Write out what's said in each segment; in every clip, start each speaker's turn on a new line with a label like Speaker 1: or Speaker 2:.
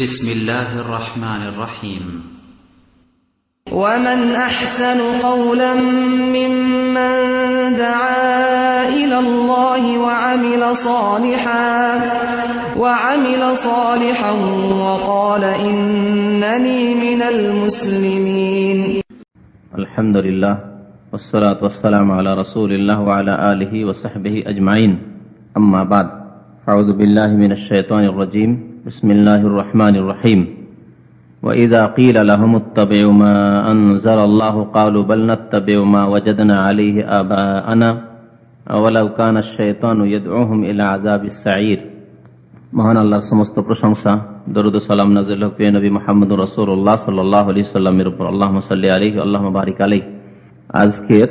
Speaker 1: بسم الله الرحمن الرحيم.
Speaker 2: ومن أحسن قولا ممن دعا إلى الله وعمل صالحا وعمل صالحا وقال إنني من المسلمين.
Speaker 3: الحمد لله والصلاة والسلام على رسول الله وعلى آله وصحبه أجمعين. أما بعد فأعوذ بالله من الشيطان الرجيم بسم الله الرحمن الرحيم وإذا قيل لهم اتبعوا ما أنزل الله قالوا بل نتبع ما وجدنا عليه آباءنا ولو كان الشيطان يدعوهم إلى عذاب السعير মহান আল্লাহর সমস্ত প্রশংসা দরুদ সালাম নাজিল হক প্রিয় নবী মোহাম্মদ রসুল্লাহ সাল্লাহ আলি সাল্লামের উপর আল্লাহ সাল্লি আলী আল্লাহ বারিক আলী আজকের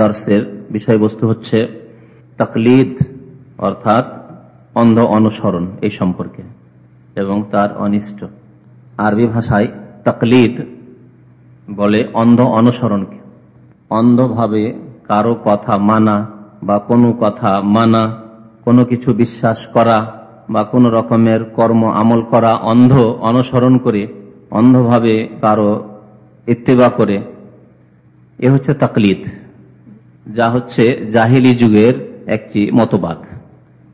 Speaker 3: দর্শের বিষয়বস্তু হচ্ছে তকলিদ অর্থাৎ অন্ধ অনুসরণ এই সম্পর্কে, এবং তার অনিষ্ট। আরবি ভাষায় তকলিদ বলে অন্ধ অনুসরণকে। অন্ধভাবে কারও কথা মানা বা কোনো কথা মানা, কোনো কিছু বিশ্বাস করা বা কোন রকমের কর্ম আমল করা অন্ধ অনুসরণ করে, অন্ধভাবে কারও ইত্তেবা করে, এ হচ্ছে তাকলিদ, যা হচ্ছে জাহিলি যুগের একটি মতবাদ।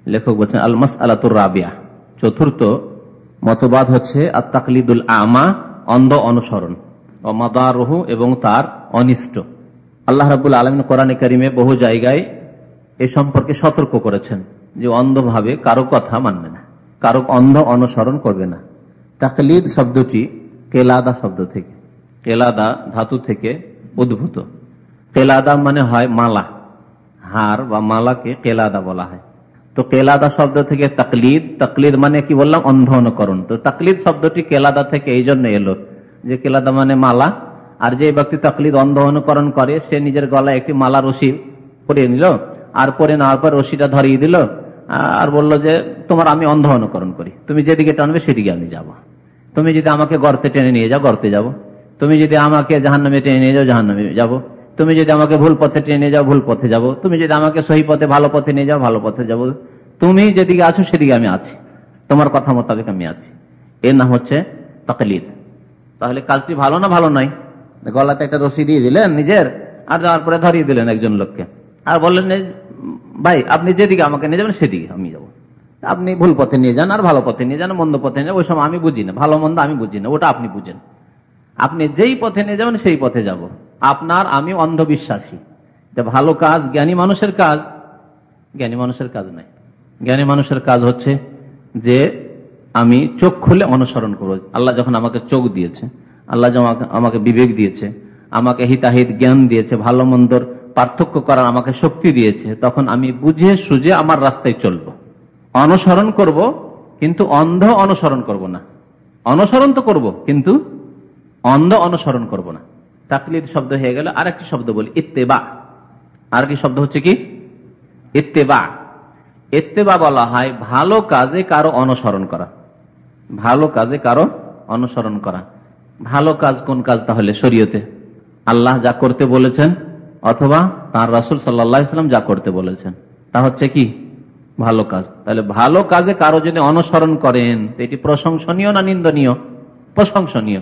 Speaker 3: লেখক বলছেন আলমাস আলাতুর রাবিয়া। চতুর্থ মতবাদ হচ্ছে আর তাকলিদুল আমা, অন্ধ অনুসরণ। ও এবং তার অনিষ্ট। আল্লাহ রাবুল আলমিন কোরআনে কারিমে বহু জায়গায় এ সম্পর্কে সতর্ক করেছেন যে অন্ধভাবে কারও কথা মানবে না, কারও অন্ধ অনুসরণ করবে না। তাকলিদ শব্দটি কেলাদা শব্দ থেকে, কেলাদা ধাতু থেকে উদ্ভূত। কেলাদা মানে হয় মালা, হার বা মালাকে কেলাদা বলা হয়। তো কেলাদা শব্দ থেকে তাকলিদ তাকলিদ মানে কি বললাম অন্ধ অনুকরণ তো তাকলিদ শব্দটি কেলাদা থেকে এই জন্য এলো যে কেলাদা মানে মালা, আর যে ব্যক্তি তাকলিদ অন্ধ অনুকরণ করে, সে নিজের গলায় একটি মালা রশি পরিয়ে নিল, আর পরে নেওয়ার পর রশিটা ধরিয়ে দিল, আর বলল যে, তোমার আমি অন্ধ অনুকরণ করি তুমি যেদিকে টানবে সেদিকে আমি যাব। তুমি যদি আমাকে গর্তে টেনে নিয়ে যাও, গর্তে যাব। তুমি যদি আমাকে জাহান্নামে টেনে নিয়ে যাও, জাহান্নামে যাব। তুমি যদি আমাকে ভুল পথে টেনে যাও, ভুল পথে যাব। তুমি যদি আমাকে সহি পথে, ভালো পথে নিয়ে যাও, ভালো পথে যাব। তুমি যেদিকে আছো, সেদিকে আমি আছি। তোমার কথা মোতাবেক আমি আছি। এর নাম হচ্ছে তকলিদ। তাহলে কাজটি ভালো না ভালো নয়? গলাতে একটা রশি দিয়ে দিলেন নিজের, আর যাওয়ার পরে ধরিয়ে দিলেন একজন লোককে। আর বললেন ভাই, আপনি যেদিকে আমাকে নিয়ে যাবেন, সেদিকে আমি যাব। আপনি ভুল পথে নিয়ে যান, আর ভালো পথে নিয়ে যান, মন্দ পথে নিয়ে যান, ওই সময় আমি বুঝি না। ভালো মন্দ আমি বুঝি না, ওটা আপনি বুঝেন। আপনি যেই পথে নিয়ে যাবেন, সেই পথে যাব। আপনার আমি অন্ধবিশ্বাসী। ভালো কাজ, জ্ঞানী মানুষের কাজ। জ্ঞানী মানুষের কাজ নাই জ্ঞানী মানুষের কাজ হচ্ছে যে আমি চোখ খুলে অনুসরণ করব। আল্লাহ যখন আমাকে চোখ দিয়েছে, আল্লাহ আমাকে বিবেক দিয়েছে, আমাকে হিতাহিত জ্ঞান দিয়েছে, ভালো মন্দর পার্থক্য করার আমাকে শক্তি দিয়েছে, তখন আমি বুঝে সুঝে আমার রাস্তায় চলব। অনুসরণ করব, কিন্তু অন্ধ অনুসরণ করব না। অনুসরণ তো করব, কিন্তু অন্ধ অনুসরণ করব না। তাকলিদ শব্দ হয়ে গেল আর একটি শব্দ বলি, ইত্তেবা। আর কি শব্দ হচ্ছে কি? ইত্তেবা। ইত্তেবা বলা হয় ভালো কাজে কারও অনুসরণ করা। ভালো কাজে কারও অনুসরণ করা। ভালো কাজ কোন কাজ তাহলে? শরীয়তে। আল্লাহ যা করতে বলেছেন, অথবা তার রাসুল সাল্লাম যা করতে বলেছেন। তা হচ্ছে কি? ভালো কাজ। তাহলে ভালো কাজে কারও যদি অনুসরণ করেন এটি প্রশংসনীয় না নিন্দনীয়? প্রশংসনীয়।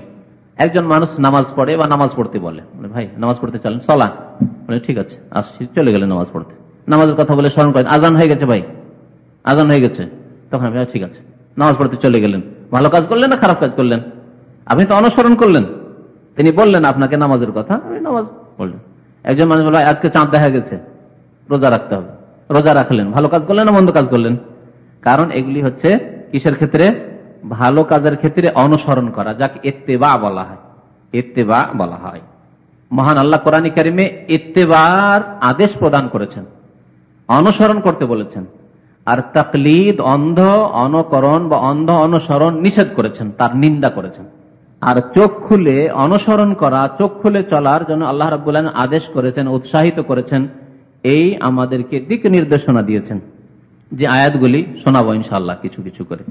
Speaker 3: একজন মানুষ নামাজ পড়ে বা নামাজ পড়তে বলে। ভাই, নামাজ পড়তে চলেন চলা বলে, ঠিক আছে, আসছি। চলে গেলেন নামাজ পড়তে। নামাজের কথা বলে স্মরণ করেন, আজান হয়ে গেছে ভাই, আজান হয়ে গেছে। তখন ঠিক আছে। নামাজ পড়তে চলে গেলেন। ভালো কাজ করলেন না খারাপ কাজ করলেন? আপনি তো অনুসরণ করলেন। তিনি বললেন আপনাকে নামাজের কথা নামাজ পড়লেন একজন মানুষ বলল আজকে চাঁদ দেখা গেছে, রোজা রাখতে হবে। রোজা রাখলেন, ভালো কাজ করলেন না মন্দ কাজ করলেন? কারণ এগুলি হচ্ছে কিসের ক্ষেত্রে? ভালো কাজের ক্ষেত্রে অনুসরণ করা, যাকে এত্তেবা বলা হয় এত্তেবা বলা হয়। মহান আল্লাহ কোরআন কারিমে এত্তেবার আদেশ প্রদান করেছেন, অনুসরণ করতে বলেছেন, আর তাকলিদ, অন্ধ, অনুকরণ বা অন্ধ অনুসরণ নিষেধ করেছেন, তার নিন্দা করেছেন। আর চোখ খুলে অনুসরণ করা, চোখ খুলে চলার জন্য আল্লাহ রাবুল্লাহ আদেশ করেছেন, উৎসাহিত করেছেন, এই আমাদেরকে দিক নির্দেশনা দিয়েছেন। যে আয়াতগুলি শোনাবো ইনশাল্লাহ কিছু কিছু করে।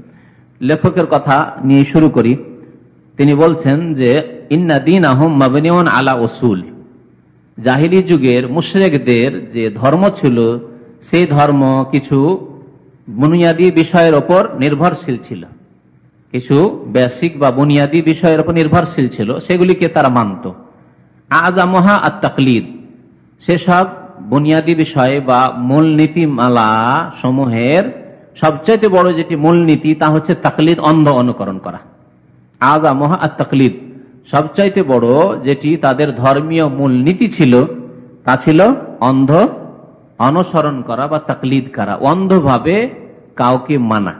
Speaker 3: লেখকের কথা নিয়ে শুরু করি। তিনি বলছেন যে, ইন্না দিন আহম মাবিনিয়ন আলা ওসুল জাহিলি যুগের মুশরেকদের যে ধর্ম ছিল, সেই ধর্ম কিছু বুনিয়াদী বিষয়ের ওপর নির্ভরশীল ছিল। কিছু বেসিক বা বুনিয়াদী বিষয়ের উপর নির্ভরশীল ছিল, সেগুলিকে তারা মানত। আজামহা আর তাকলিদ সেসব বুনিয়াদী বিষয় বা মূল নীতিমালা সমূহের সবচাইতে বড় যেটি মূলনীতি, তা হচ্ছে তাকলিদ অন্ধ অনুকরণ করা। আজামহা আর তাকলিদ। সবচাইতে বড় যেটি তাদের ধর্মীয় মূলনীতি ছিল, তা ছিল অন্ধ অনুসরণ করা বা তাকলিদ করা, অন্ধভাবে কাউকে মানা।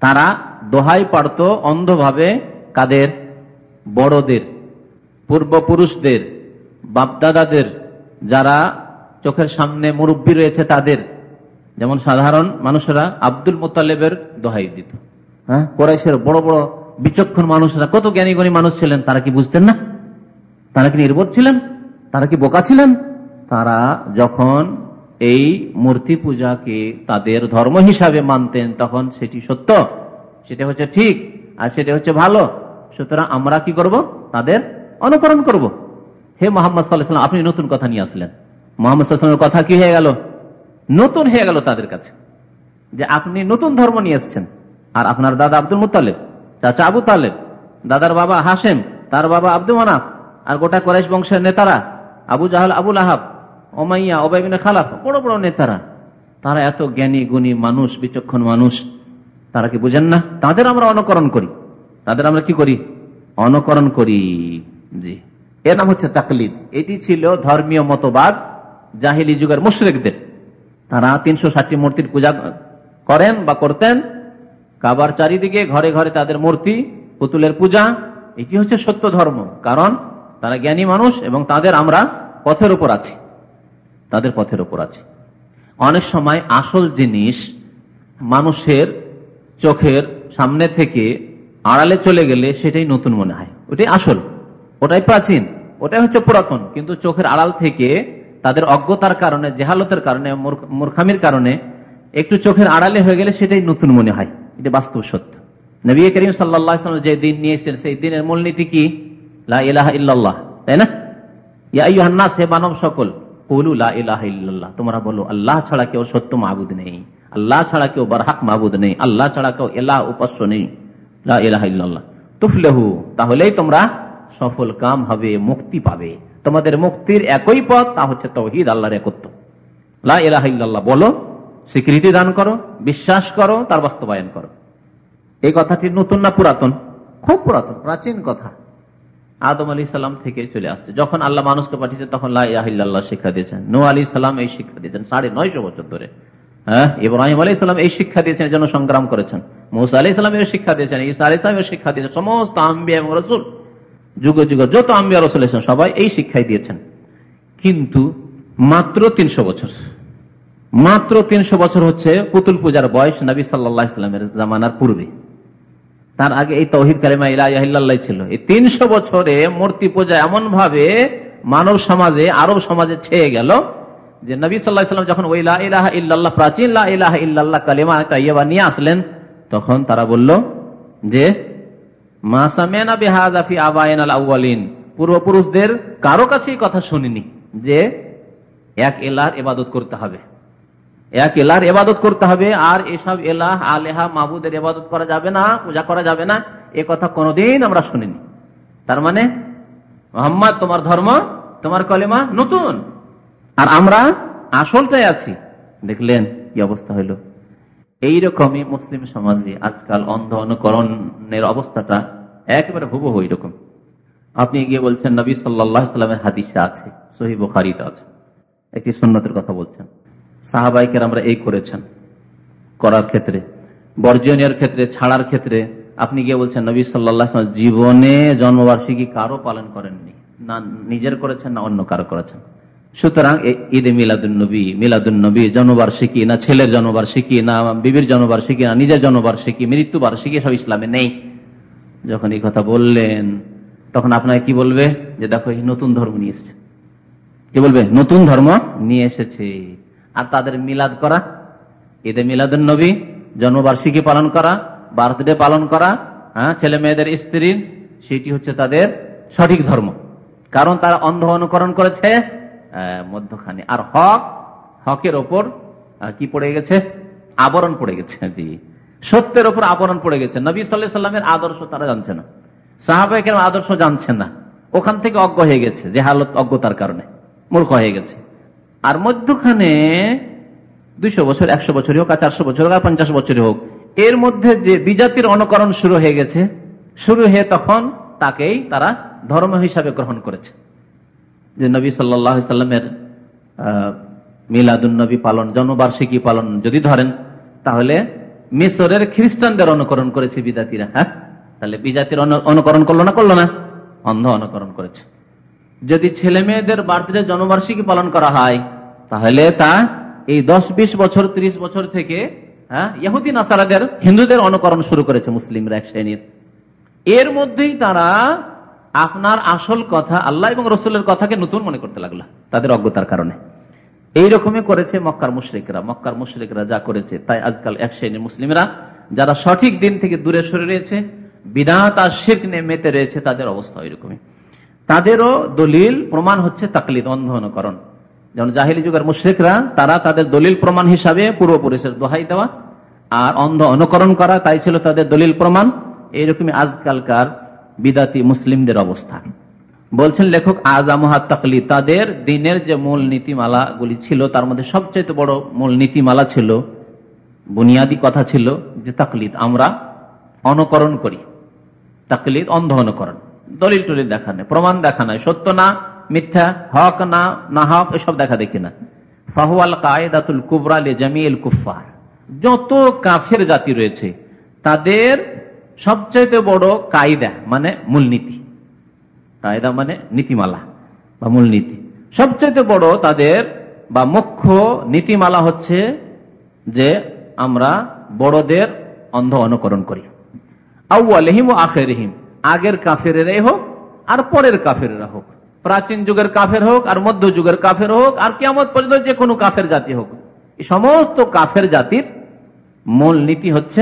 Speaker 3: তারা দোহাই পারত অন্ধভাবে কাদের বড়দের, পূর্বপুরুষদের, বাপদাদাদের, যারা চোখের সামনে মুরব্বী রয়েছে তাদের যেমন সাধারণ মানুষেরা আব্দুল মোতালেবের দোহাই দিত। হ্যাঁ? কোরাইশের বড় বড় বিচক্ষণ মানুষরা, কত জ্ঞানী জ্ঞানী মানুষ ছিলেন, তারা কি বুঝতেন না? তারা কি নির্বোধ ছিলেন? তারা কি বোকা ছিলেন? তারা যখন এই মূর্তি পূজাকে তাদের ধর্ম হিসাবে মানতেন, তখন সেটি সত্য, সেটা হচ্ছে ঠিক, আর সেটা হচ্ছে ভালো। সুতরাং আমরা কি করব? তাদের অনুকরণ করব। হে মোহাম্মদ সাল্লাহাম আপনি নতুন কথা নিয়ে আসলেন। মোহাম্মদ কথা কি হয়ে গেল? নতুন হয়ে গেল তাদের কাছে। যে আপনি নতুন ধর্ম নিয়ে এসছেন। আর আপনার দাদা আব্দুল মুতালেব চাচা আবু তালেব, দাদার বাবা হাসেম তার বাবা আব্দুল মানাফ, আর গোটা করেশ বংশের নেতারা, আবু জাহাল আবুল আহাব ওমাইয়া ওবাইবিন খালাফ, বড় বড় নেতারা। তারা এত জ্ঞানী, গুণী মানুষ, বিচক্ষণ মানুষ। তারা কি বুঝেন না? তাদের আমরা অনুকরণ করি। তাদের আমরা কি করি? অনুকরণ করি। জি। এর নাম হচ্ছে তাকলিদ। এটি ছিল ধর্মীয় মতবাদ জাহিলি যুগের মুশ্রেকদের। তারা তিনশো ষাটটি মূর্তির পূজা করেন বা করতেন। কাবার চারিদিকে ঘরে ঘরে তাদের মূর্তি, পুতুলের পূজা, এটি হচ্ছে সত্য ধর্ম। কারণ তারা জ্ঞানী মানুষ এবং তাদের আমরা পথের উপর আছি। তাদের পথের উপর আছে। অনেক সময় আসল জিনিস মানুষের চোখের সামনে থেকে আড়ালে চলে গেলে সেটাই নতুন মনে হয়। ওটাই আসল, ওটাই প্রাচীন, ওটাই হচ্ছে পুরাতন। কিন্তু চোখের আড়াল থেকে তাদের অজ্ঞতার কারণে, জেহালতের কারণে মূর্খামির কারণে একটু চোখের আড়ালে হয়ে গেলে সেটাই নতুন মনে হয়। এটা বাস্তব সত্য। নবী করিম সাল্লাহ যে দিন নিয়েছেন, সেই দিনের মূলনীতি কি? লাহ তাই না? হে মানব সকল ইল্লাল্লাহ, তোমরা বলো, আল্লাহ ছাড়া কেউ সত্য মাহবুদ নেই। আল্লাহ ছাড়া কেউ বারহাক মাহবুদ নেই। আল্লাহ ছাড়া কেউ এলাহ উপাস্য নেই। ইল্লাল্লাহ। তুফলেহু, তাহলেই তোমরা সফল কাম হবে, মুক্তি পাবে। তোমাদের মুক্তির একই পথ, তা হচ্ছে তৌহিদ, আল্লাহর একত্র লাহ বলো, স্বীকৃতি দান করো, বিশ্বাস করো, তার বাস্তবায়ন করো। এই কথাটি নতুন না পুরাতন? খুব পুরাতন, প্রাচীন কথা। আদম আলী সাল্লাম থেকে চলে আসছে। যখন আল্লাহ মানুষকে পাঠিয়েছে, তখন লাহ শিক্ষা দিয়েছেন। নো আলী সাল্লাম এই শিক্ষা দিয়েছেন, সাড়ে নয়শো বছর ধরে। হ্যাঁ ইব্রাহিম এই শিক্ষা দিয়েছেন জন্য সংগ্রাম করেছেন। মৌসা আলী সাল্লাম এর শিক্ষা দিয়েছেন ইসা আলী সালাম শিক্ষা দিয়েছেন, সমস্ত আম্বিয়া এবং রসুল। যুগ যুগ যত আম্বিয়া রসুল এসেছেন সবাই এই শিক্ষাই দিয়েছেন। কিন্তু মাত্র তিনশো বছর। মাত্র তিনশো বছর হচ্ছে পুতুল পূজার বয়স নবী সাল্লাহ ইসলামের জামানার পূর্বে। তার আগে এই তহিদ কালিমা ইলাহ ছিল। এই তিনশো বছরে মূর্তি পূজা এমন ভাবে মানব সমাজে, আরব সমাজে ছেয়ে গেল যে নবী সাল্লাহাম যখন ওই ইলাহ ইল্লাল্লাহ, প্রাচীন ইলাহ ইল্লাল্লাহ কালিমা তাইবা নিয়ে আসলেন, তখন তারা বলল যে পূর্বপুরুষদের কারও কাছেই কথা শুনিনি যে এক এলার এবাদত করতে হবে। এক এলার এবাদত করতে হবে আর এসব এলাহ, আলেহা মাহবুদের এবাদত করা যাবে না, পূজা করা যাবে না, এ কথা কোনোদিন আমরা শুনিনি। তার মানে মোহাম্মদ, তোমার ধর্ম, তোমার কলেমা নতুন। আর আমরা আসলটাই আছি। দেখলেন কি অবস্থা হইল। এইরকমই মুসলিম সমাজে আজকাল অন্ধ অনুকরণের অবস্থাটা একেবারে হুবহু এইরকম আপনি গিয়ে বলছেন, নবী সাল্লামের হাদিসে আছে সহি বুখারিতে আছে। একটি সন্ন্যতের কথা বলছেন। সাহাবাইকের আমরা এই করেছেন করার ক্ষেত্রে বর্জনীয় ক্ষেত্রে, ছাড়ার ক্ষেত্রে। আপনি গিয়ে বলছেন, নবী সাল্লাহ জীবনে জন্মবার্ষিকী কারও পালন করেননি। না নিজের করেছেন, না অন্য কারও করেছেন। সুতরাং ঈদে মিলাদুন্নবী মিলাদুন্নবী জন্মবার্ষিকী, না ছেলের জন্মবার্ষিকী, না বিবির জন্মবার্ষিকী, না নিজের জন্মবার্ষিকী মৃত্যু বার্ষিকী সব ইসলামে নেই। যখন এই কথা বললেন, তখন আপনাকে কি বলবে? যে দেখো, এই নতুন ধর্ম নিয়ে এসছে। কি বলবে? নতুন ধর্ম নিয়ে এসেছে। আর তাদের মিলাদ করা, ঈদে মিলাদুল নবী, জন্মবার্ষিকী পালন করা, বার্থডে পালন করা হ্যাঁ ছেলে মেয়েদের স্ত্রীর সেটি হচ্ছে তাদের সঠিক ধর্ম। কারণ তারা অন্ধ অনুকরণ করেছে মধ্যখানে। আর হক, হকের ওপর কি পড়ে গেছে? আবরণ পড়ে গেছে, জি। সত্যের উপর আবরণ পড়ে গেছে। নবী সাল্লাহ সাল্লামের আদর্শ তারা জানছে না। সাহাবাহিকের আদর্শ জানছে না। ওখান থেকে অজ্ঞ হয়ে গেছে যে হালত অজ্ঞতার কারণে। মূর্খ হয়ে গেছে। আর মধ্যখানে দুইশো বছর, একশো বছরই হোক, আর চারশো বছর হোক, আর পঞ্চাশ বছরই হোক, এর মধ্যে যে বিজাতির অনুকরণ শুরু হয়ে গেছে, শুরু হয়ে তখন তাকেই তারা ধর্ম হিসাবে গ্রহণ করেছে। যে নবী সাল্লামের মিলাদুন নবী পালন, জন্মবার্ষিকী পালন যদি ধরেন, তাহলে মিশরের খ্রিস্টানদের অনুকরণ করেছে বিজাতিরা হ্যাঁ? তাহলে বিজাতির অনুকরণ করল না করল না? অন্ধ অনুকরণ করেছে। যদি ছেলে মেয়েদের বার্থডে জন্মবার্ষিকী পালন করা হয়, তাহলে তা এই দশ, বিশ বছর ৩০ বছর থেকে হ্যাঁ হিন্দুদের অনুকরণ শুরু করেছে মুসলিমরা এক শ্রেণির। এর মধ্যেই তারা আপনার আসল কথা আল্লাহ এবং রসুলের কথাকে নতুন মনে করতে লাগল, তাদের অজ্ঞতার কারণে। এই রকমই করেছে মক্কার মুশ্রিকরা। মক্কার মুশ্রিকরা যা করেছে, তাই আজকাল এক শ্রেণির মুসলিমরা, যারা সঠিক দিন থেকে দূরে সরে রয়েছে, বিধাত আর শিখ মেতে রয়েছে, তাদের অবস্থা ওই রকমই তাদেরও দলিল প্রমাণ হচ্ছে তাকলিদ অন্ধ অনুকরণ যেমন জাহিলি যুগের মুশ্রিকরা, তারা তাদের দলিল প্রমাণ হিসাবে পূর্বপুরুষের দোহাই দেওয়া আর অন্ধ অনুকরণ করা, তাই ছিল তাদের দলিল প্রমাণ। এইরকমই আজকালকার বিদাতি মুসলিমদের অবস্থা। বলছেন লেখক আজামহাত তাকলি তাদের দিনের যে মূল নীতিমালা গুলি ছিল, তার মধ্যে সবচেয়ে বড় মূল নীতিমালা ছিল, বুনিয়াদী কথা ছিল যে তাকলিদ, আমরা অনুকরণ করি। তাকলিদ অন্ধ অনুকরণ। দলিল টলিল দেখা নেই, প্রমাণ দেখা নাই, সত্য না, মিথ্যা, হক না না হক, এসব দেখা দেখি না। ফাহুয়াল কায়দাতুল কুবরালে জামিল কুফার যত কাফের জাতি রয়েছে, তাদের সবচাইতে বড় কায়দা মানে মূলনীতি কায়দা মানে নীতিমালা বা মূলনীতি সবচাইতে বড় তাদের বা মুখ্য নীতিমালা হচ্ছে যে আমরা বড়দের অন্ধ অনুকরণ করি। আউ্বালহিম ও আখেরহিম, আগের কাফেরেরাই হোক আর পরের কাফেরেরা হোক। প্রাচীন যুগের কাফের হোক আর মধ্য যুগের কাফের হোক আর কেমন পর্যন্ত যে কোনো কাফের জাতি হোক। সমস্ত কাফের জাতির মূল নীতি হচ্ছে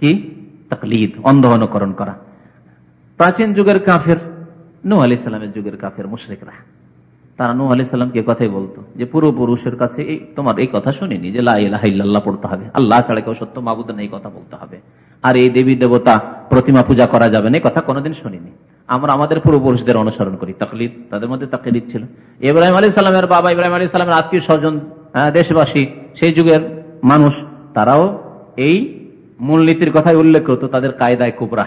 Speaker 3: কি? তকলিদ, অন্ধ অনুকরণ করা। প্রাচীন যুগের কাফের নু আলি সাল্লামের যুগের কাফের মুশরিকরা। তারা নু আলি সাল্লামকে কথাই বলতো যে, পূর্বপুরুষের কাছে এই, তোমার এই কথা শুনিনি যে লাহ পড়তে হবে। আল্লাহ ছাড়া কেউ সত্য মাবুদ এই কথা বলতে হবে। আর এই দেবী দেবতা প্রতিমা পূজা করা যাবে না কথা কোনোদিন শুনিনি। আমরা আমাদের পূর্বপুরুষদের অনুসরণ করি। তাকলিদ, তাদের মধ্যে তাকলিদ ছিল। ইব্রাহিম আলী সাল্লামের বাবা, ইব্রাহিম আলী সাল্লামের আত্মীয় স্বজন দেশবাসী, সেই যুগের মানুষ, তারাও এই মূলনীতির কথাই উল্লেখ করতো, তাদের কায়দায় কুবরা।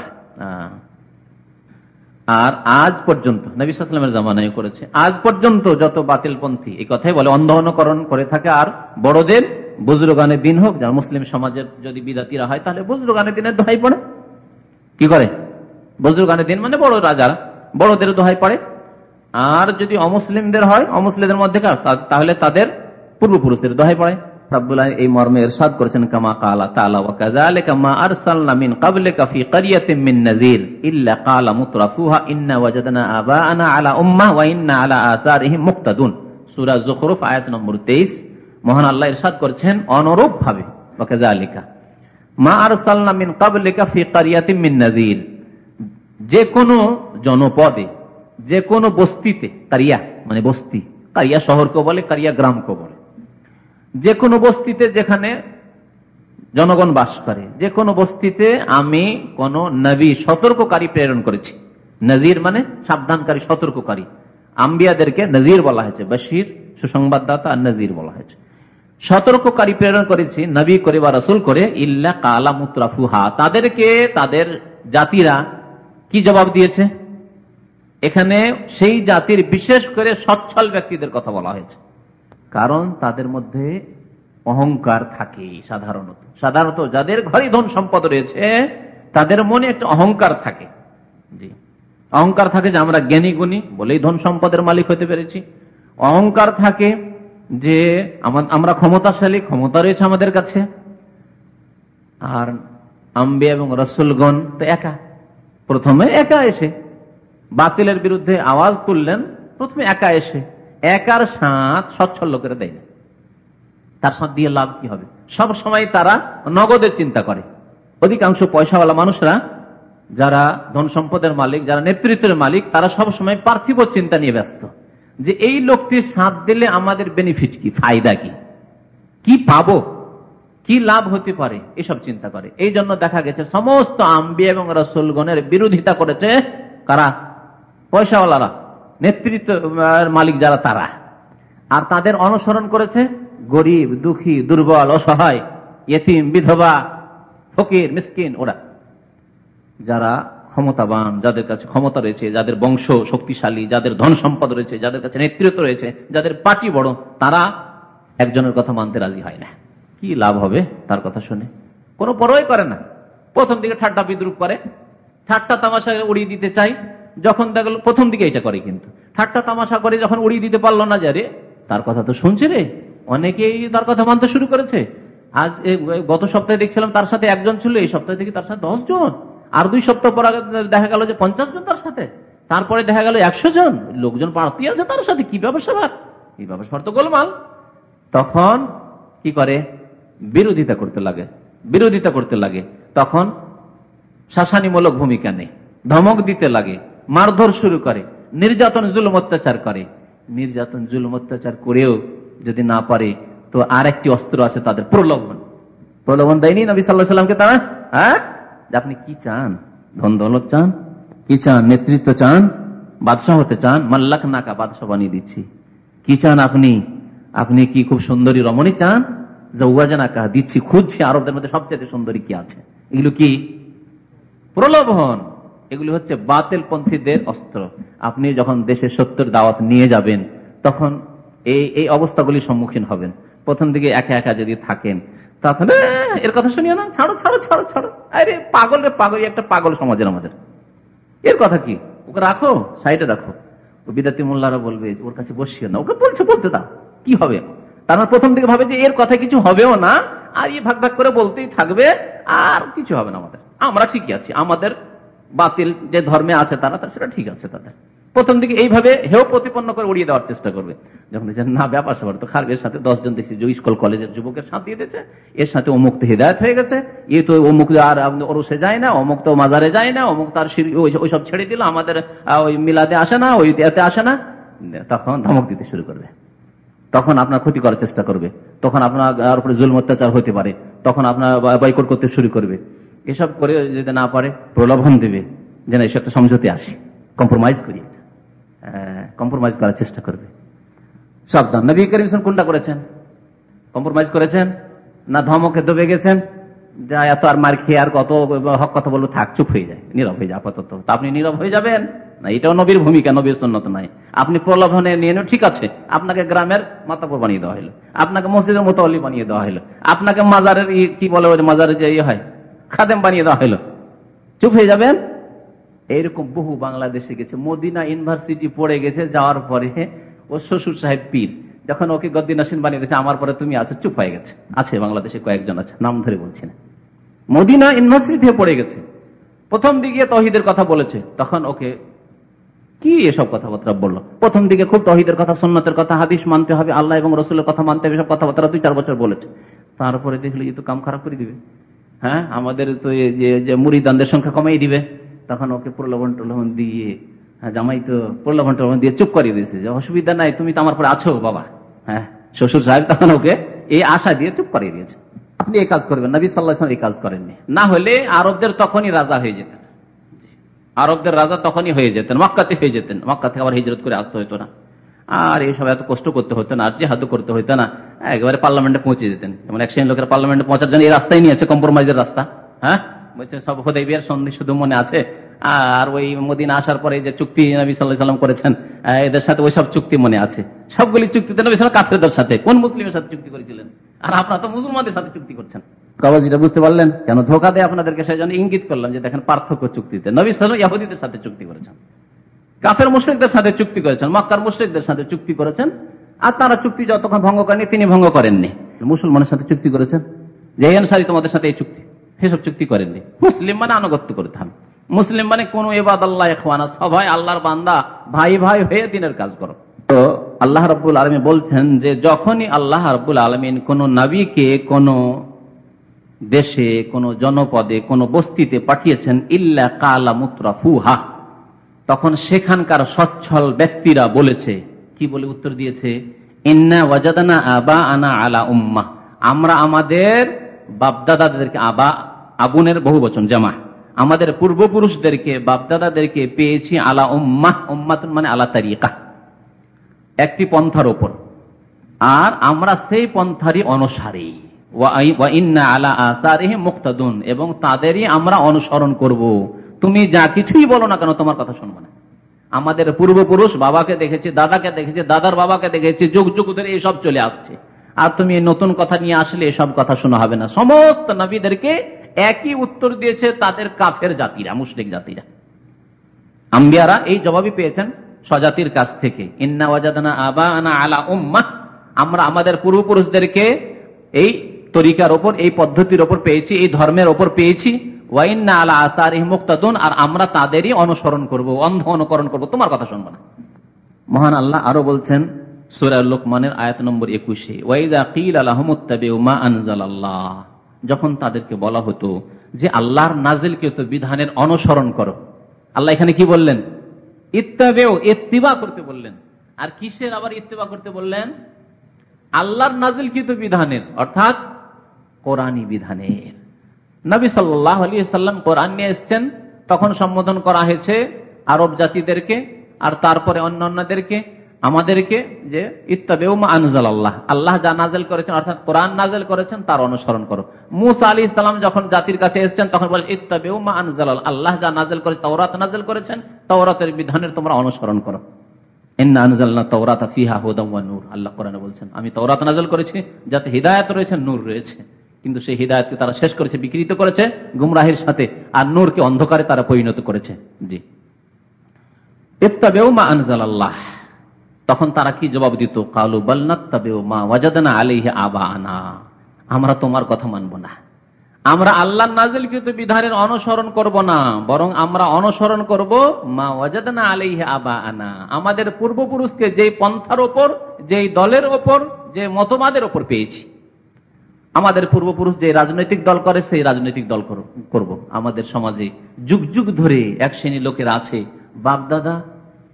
Speaker 3: আর আজ পর্যন্ত নবীলামের জামানায় করেছে, আজ পর্যন্ত যত বাতিল পন্থী এই কথাই বলে অন্ধ অনুকরণ করে থাকে, আর বড়দের বুজরুগানের দিন হোক, যার মুসলিম সমাজের যদি বিদাতিরা হয়, তাহলে বুজরুগানের দিনের দোহাই পড়ে। কি করে? বজরুগানের দিন মানে বড় রাজারা বড়দের দোহাই পড়ে। আর যদি অমুসলিমদের হয়, অমুসলিমদের মধ্যে তাহলে তাদের পূর্বপুরুষদের দোহাই পড়ে। এই মর্মে করেছেন মা মিন ক্বাবলিকা ফি ক্বরিয়াতিন নাযির, ইল্লা ক্বালা মুতরাফুহা, ইন্না ওয়াজাদনা আবাআনা আলা উম্মাহ, ওয়া ইন্না আলা আসারিহিম মুক্তাদুন। সূরা যুখরুফ আয়াত নম্বর 23 মহান আল্লাহ ইরশাদ করেছেন অনুরূপ ভাবে ওয়া কাযালিকা মা আরসালনা ক্বাবলিকা ফি ক্বরিয়াতিন নাযির। যে কোনো জনপদে, যে কোনো বস্তিতে, কারিয়া মানে বস্তি, কারিয়া শহরকে বলে, কারিয়া গ্রামকে বলে। যে কোনো বস্তিতে যেখানে জনগণ বাস করে যে কোনো বস্তিতে আমি কোন নবী সতর্ককারী প্রেরণ করেছি। নজির মানে সাবধানকারী, সতর্ককারী। আম্বিয়াদেরকে নজির বলা হয়েছে, বশির সুসংবাদদাতা আর নজির বলা হয়েছে। সতর্ককারী প্রেরণ করেছি, নবী করে বা রসুল করে, ইল্লা কালা মুত্রাফুহা। তাদেরকে, তাদের জাতিরা কি জবাব দিয়েছে? এখানে সেই জাতির বিশেষ করে সচ্ছল ব্যক্তিদের কথা বলা হয়েছে। কারণ তাদের মধ্যে অহংকার থাকে সাধারণত। সাধারণত যাদের ঘরে ধন সম্পদ রয়েছে, তাদের মনে একটা অহংকার থাকে। জি। অহংকার থাকে যে আমরা জ্ঞানী গুণী, বলেই ধন সম্পদের মালিক হতে পেরেছি। অহংকার থাকে যে আমরা ক্ষমতাশালী, ক্ষমতা রয়েছে আমাদের কাছে। আর আম্বে এবং রসুলগণ তো একা। প্রথমে একা এসে। বাতিলের বিরুদ্ধে আওয়াজ তুললেন, প্রথমে একা এসে। একার সাঁত সচ্ছল লোকেরা দেয় না। তার সাঁত দিয়ে লাভ কি হবে? সব সময় তারা নগদের চিন্তা করে। অধিকাংশ পয়সাওয়ালা মানুষরা, যারা ধন সম্পদের মালিক, যারা নেতৃত্বের মালিক, তারা সব সময় পার্থিব চিন্তা নিয়ে ব্যস্ত। যে এই লোকটির সাঁত দিলে আমাদের বেনিফিট কি, ফায়দা কি? কি পাবো? কি লাভ হতে পারে? এসব চিন্তা করে। এই জন্য দেখা গেছে সমস্ত আম্বি এবং রসুলগণের বিরোধিতা করেছে কারা? পয়সাওয়ালারা। নেতৃত্ব, মালিক যারা তারা। আর তাদের অনুসরণ করেছে গরিব, দুঃখী, দুর্বল, অসহায়, ইয়েতিম, বিধবা, ফকির, মিসকিন ওরা। যারা ক্ষমতাবান, যাদের কাছে ক্ষমতা রয়েছে, যাদের বংশ শক্তিশালী, যাদের ধন সম্পদ রয়েছে, যাদের কাছে নেতৃত্ব রয়েছে, যাদের পার্টি বড়, তারা একজনের কথা মানতে রাজি হয় না। কি লাভ হবে তার কথা শুনে? কোনো পরোই করে না। প্রথম দিকে ঠাট্টা বিদ্রুপ করে। ঠাট্টা তামাশা উড়িয়ে দিতে চাই যখন দেখল প্রথম দিকে এটা করে কিন্তু। ঠাট্টা তামাশা করে যখন উড়িয়ে দিতে পারল না যারে তার কথা তো শুনছে রে। অনেকেই তার কথা মানতে শুরু করেছে। আজ গত সপ্তাহে দেখছিলাম তার সাথে একজন ছিল, এই সপ্তাহে থেকে তার সাথে দশ জন। আর দুই সপ্তাহ পর দেখা গেল যে পঞ্চাশ জন তার সাথে। তারপরে দেখা গেল একশো জন। লোকজন বাড়তি আছে তার সাথে, কি ব্যবসা এই ব্যবসা তো গোলমাল। তখন কি করে? বিরোধিতা করতে লাগে। বিরোধিতা করতে লাগে। তখন শাসানিমূলক ভূমিকা নেই। ধমক দিতে লাগে। মারধর শুরু করে, নির্যাতন, জুলুম, অত্যাচার করে। নির্যাতন, জুলুম, অত্যাচার করেও যদি না পারে, তো আর একটি অস্ত্র আছে তাদের প্রলোভন। প্রলোভন দেয়নি নবী সাল্লাহ সাল্লামকে তারা? হ্যাঁ? আপনি কি চান? ধন দৌলত চান? কি চান? নেতৃত্ব চান? বাদশাহ হতে চান? মাল্লাক নাকা বাদশাহ বানিয়ে দিচ্ছি। কি চান আপনি? আপনি কি খুব সুন্দরী রমণী চান? দিচ্ছি, খুঁজছি, আরবদের মধ্যে সবচেয়ে সুন্দরী কি আছে? এগুলো কি? প্রলোভন। এগুলি হচ্ছে বাতিল পন্থীদের অস্ত্র। আপনি যখন দেশের সত্যের দাওয়াত নিয়ে যাবেন, তখন এই এই অবস্থাগুলির সম্মুখীন হবেন। প্রথম দিকে একা একা যদি থাকেন, তাহলে এর কথা শুনিও না, ছাড়ো ছাড়ো ছাড়ো ছাড়ো। আরে, পাগল রে পাগল একটা পাগল সমাজের আমাদের। এর কথা কি? ওকে রাখো, সাইডে রাখো। বিদ্যার্থী মোল্লারা বলবে, ওর কাছে বসিও না। ওকে বলছে, বলতে দাও, কি হবে? তার প্রথম দিকে ভাবে যে, এর কথা কিছু হবেও না, আর ইয়ে ভাগ ভাগ করে বলতেই থাকবে, আর কিছু হবে না আমাদের। আমরা ঠিকই আছি, আমাদের বাতিল যে ধর্মে আছে তারা সেটা ঠিক আছে তাদের। প্রথম দিকে এইভাবে হেও প্রতিপন্ন করে উড়িয়ে দেওয়ার চেষ্টা করবে। যখন না, ব্যাপার স্যাপার। তো খারবের সাথে দশজন দেখছি, যে স্কুল কলেজের যুবকের সাথে দিয়েছে। এর সাথে অমুক তো হৃদায়ত হয়ে গেছে। এ তো অমুক আর ওরসে যায় না, অমুক তো মাজারে যায় না, অমুক তার ওইসব ছেড়ে দিল, আমাদের ওই মিলাদে আসে না, ওই এতে আসে না। তখন ধমক দিতে শুরু করবে। তখন আপনার ক্ষতি করার চেষ্টা করবে। তখন আপনার উপরে জুল অত্যাচার হতে পারে। তখন আপনার বয়কট করতে শুরু করবে। এসব করে যদি না পারে, প্রলোভন দেবে, যেন এসব একটা সমঝোতে আসি। কম্প্রোমাইজ করি কম্প্রোমাইজ করার চেষ্টা করবে। সাবধান। নবী করিম কোনটা করেছেন? কম্প্রোমাইজ করেছেন? না ধমকে দবে গেছেন? যা এত আর মার খেয়ে আর কত হক কথা বলব থাক, চুপ হয়ে যায়। নীরব হয়ে যায়, আপাতত। আপনি নীরব হয়ে যাবেন? না, এটাও নবীর ভূমিকা, নবীর সন্ন্যত নাই আপনি প্রলোভনে নিয়ে ঠিক আছে। আপনাকে গ্রামের মাতাপুর বানিয়ে দেওয়া হলো। আপনাকে মসজিদের মোতালি বানিয়ে দেওয়া হলো। আপনাকে মাজারের কি বলে মাজারের যে ইয়ে হয়? খাদেম বানিয়ে দেওয়া হলো। চুপ হয়ে যাবেন? এইরকম বহু বাংলাদেশে গেছে। মদিনা ইউনিভার্সিটি পড়ে গেছে, যাওয়ার পরে ও শ্বশুর সাহেব পীর। যখন ওকে গদ্দিন নাসিন বানিয়ে দিয়েছে, আমার পরে তুমি আছো, চুপ হয়ে গেছে। আছে বাংলাদেশে কয়েকজন আছে, নাম ধরে বলছি না। মদিনা ইউনিভার্সিটি পড়ে গেছে। প্রথম দিকে তহিদের কথা বলেছে। তখন ওকে কি এসব কথাবার্তা বলল? প্রথম দিকে খুব তহিদের কথা সন্ন্যতের কথা, হাদিস মানতে হবে, আল্লাহ এবং রসুলের কথা মানতে হবে সব কথাবার্তা দুই চার বছর বলেছে। তারপরে দেখলে তো কাম খারাপ করে দিবে। হ্যাঁ? আমাদের তো যে মুড়িদানদের সংখ্যা কমাই দিবে। তখন ওকে প্রলোভন টলোভন দিয়ে হ্যাঁ জামাই তো প্রলোভন টলোভন দিয়ে চুপ করিয়ে দিয়েছে। যে অসুবিধা নাই, তুমি তো আমার পরে আছো, বাবা। হ্যাঁ? শ্বশুর সাহেব তখন ওকে এই আশা দিয়ে চুপ করিয়ে দিয়েছে। আপনি এই কাজ করবেন, নবী সাল্লাহ এই কাজ করেননি। না হলে আরবদের তখনই রাজা হয়ে যেতেন। আরবদের রাজা তখনই হয়ে যেতেন, মক্কাতে হয়ে যেতেন। মক্কা থেকে আবার হিজরত করে আসতে হতো না। আর এইসব এত কষ্ট করতে হতো না, আর হাত করতে হইতো না। একেবারে পার্লামেন্টে পৌঁছে যেতেন। যেমন এক লোকের পার্লামেন্টে পৌঁছার জন্য এই রাস্তায় নিয়েছে কম্প্রোমাইজের রাস্তা হ্যাঁ? বলছে, সব হোদাইবিয়ার সন্ধি শুধু মনে আছে। আর ওই মদিনা আসার পরে যে চুক্তি নবী সাল্লাহ সাল্লাম করেছেন এদের সাথে ওই সব চুক্তি মনে আছে। সবগুলি চুক্তিতে নবী সাল্লাম কাফেরদের সাথে, কোন মুসলিমের সাথে চুক্তি করেছিলেন? আর আপনারা তো মুসলমানদের সাথে চুক্তি করছেন। কাবাজিটা বুঝতে পারলেন, কেন ধোকা দেয় আপনাদেরকে সেই জন্য ইঙ্গিত করলাম যে দেখেন পার্থক্য চুক্তিতে। নবী সাল্লাম ইয়াহুদিদের সাথে চুক্তি করেছেন। কাফের মুশ্রিকদের সাথে চুক্তি করেছেন, মক্কার মুশ্রিকদের সাথে চুক্তি করেছেন। আর তারা চুক্তি যতক্ষণ ভঙ্গ করেনি তিনি ভঙ্গ করেননি। মুসলমানের সাথে চুক্তি করেছেন? যে অনুসারী তোমাদের সাথে এই চুক্তি সেসব চুক্তি করেননি। মুসলিম মানে আনুগত্য করতে হবে মুসলিম মানে কোন এবাদ আল্লাহ এখানা সবাই আল্লাহর বান্দা, ভাই ভাই হয়ে দিনের কাজ করো। তো আল্লাহ রব্বুল আলমী বলছেন যে, যখনই আল্লাহ রব্বুল আলমিন কোন নবীকে কোন দেশে, কোন জনপদে, কোন বস্তিতে পাঠিয়েছেন, ইল্লা কালা মুত্রা ফুহা তখন সেখানকার সচ্ছল ব্যক্তিরা বলেছে কি বলে উত্তর দিয়েছে? ইন্না ওয়াজাদানা আবা আনা আলা উম্মা। আমরা আমাদের বাপদাদাদেরকে, আবা আগুনের বহু বচন জামা। আমাদের পূর্বপুরুষদেরকে, বাপদাদাদেরকে পেয়েছি আলা উম্মাহ উম্মাত মানে আলা তারিকা। একটি পন্থার ওপর। আর আমরা সেই পন্থারই অনুসারী। এবং তাদেরই আমরা অনুসরণ করব। তুমি যা কিছুই বলো না কেন, তোমার কথা শুনব না। আমাদের পূর্বপুরুষ বাবাকে দেখেছি, দাদাকে দেখেছি, দাদার বাবাকে দেখেছি, যুগ যুগ ধরে এইসব চলে আসছে। আর তুমি নতুন কথা নিয়ে আসলে এসব কথা শোনা হবে না। সমস্ত নবীদেরকে একই উত্তর দিয়েছে তাদের কাফের জাতিরা মুসলিক জাতিরা। আম্বিয়ারা এই জবাবই পেয়েছেন স্বজাতির কাছ থেকে। ইন্না ওয়াজাদানা আবা আনা আলা উম্মা আমরা আমাদের পূর্বপুরুষদেরকে এই তরিকার ওপর, এই পদ্ধতির ওপর পেয়েছি, এই ধর্মের ওপর পেয়েছি। ওয়াইন্না আলা আসার মুক্তাদুন, আর আমরা তাদেরই অনুসরণ করব, অন্ধ অনুকরণ করব। তোমার কথা শুনব না। মহান আল্লাহ আরও বলছেন সুরাল লোকমানের আয়াত নম্বর একুশে ওয়াইদা কিল আলহমুত্তাবে আল্লাহ যখন তাদেরকে বলা হতো যে আল্লাহর নাজিলকৃত বিধানের অনুসরণ করো। আল্লাহ এখানে কি বললেন? ইত্তাবেও ইত্তিবা করতে বললেন। আর কিসের আবার ইত্তিবা করতে বললেন? আল্লাহর নাজিলকৃত বিধানের, অর্থাৎ কোরআনী বিধানের। নবী সাল্লাহ আলী সাল্লাম কোরআন নিয়ে এসছেন। তখন সম্বোধন করা হয়েছে আরব জাতিদেরকে আর তারপরে অন্য অন্যদেরকে আমাদেরকে, যে ইত্তাবেউমা আনজাল আল্লাহ আল্লাহ যা নাজেল করেছেন, অর্থাৎ কোরআন নাজেল করেছেন, তার অনুসরণ করো। মুসা আলী ইসলাম যখন জাতির কাছে এসছেন, তখন বলে ইত্তাবেউমা আনজাল আল্লাহ যা নাজেল করে তৌরাত নাজেল করেছেন তৌরাতের বিধানের তোমরা অনুসরণ করো। আল্লাহ কোরআনে বলছেন। আমি তৌরাত নাজল করেছি, যাতে হৃদায়ত রয়েছে, নূর রয়েছে। কিন্তু সেই হৃদায়তকে তারা শেষ করেছে, বিকৃত করেছে, গুমরাহির সাথে, আর নূরকে অন্ধকারে তারা পরিণত করেছে। জি। আল্লাহ তখন তারা কি জবাব দিত? কালু আলিহে আবা আনা আমরা তোমার কথা মানব না। আমরা আল্লাহ নাজিলকৃত বিধানের অনুসরণ করব না, বরং আমরা অনুসরণ করব মা ওয়াজাদানা আলিহে আবা আনা আমাদের পূর্বপুরুষকে যেই পন্থার ওপর, যেই দলের ওপর, যে মতবাদের ওপর পেয়েছি। আমাদের পূর্বপুরুষ যে রাজনৈতিক দল করে, সেই রাজনৈতিক দল করব। আমাদের সমাজে যুগ যুগ ধরে এক শ্রেণি লোকের আছে বাপদাদা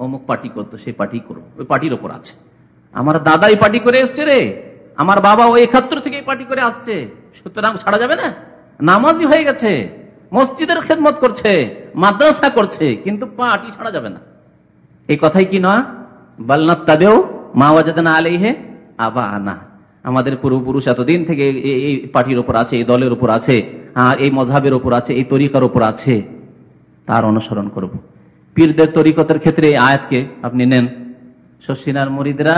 Speaker 3: অমুক পার্টি করতো, সেই পার্টি করব ওই পার্টির ওপর আছে। আমার দাদা এই পার্টি করে এসছে রে, আমার বাবা ওই একাত্তর থেকে এই পার্টি করে আসছে। সুতরাং ছাড়া যাবে না। নামাজি হয়ে গেছে, মসজিদের খেদমত করছে, মাদ্রাসা করছে, কিন্তু পার্টি ছাড়া যাবে না। এই কথাই কি না বালনাথ তাদেও মা ওয়াজাদানা আলাইহে আবা আনা আমাদের পূর্বপুরুষ এতদিন থেকে এই পার্টির ওপর আছে, এই দলের উপর আছে আর এই মজাবের ওপর আছে, এই তরিকার উপর আছে, তার অনুসরণ করব। পীরদের তরিকতের ক্ষেত্রে এই আয়াতকে আপনি নেন শশিনার মরিদরা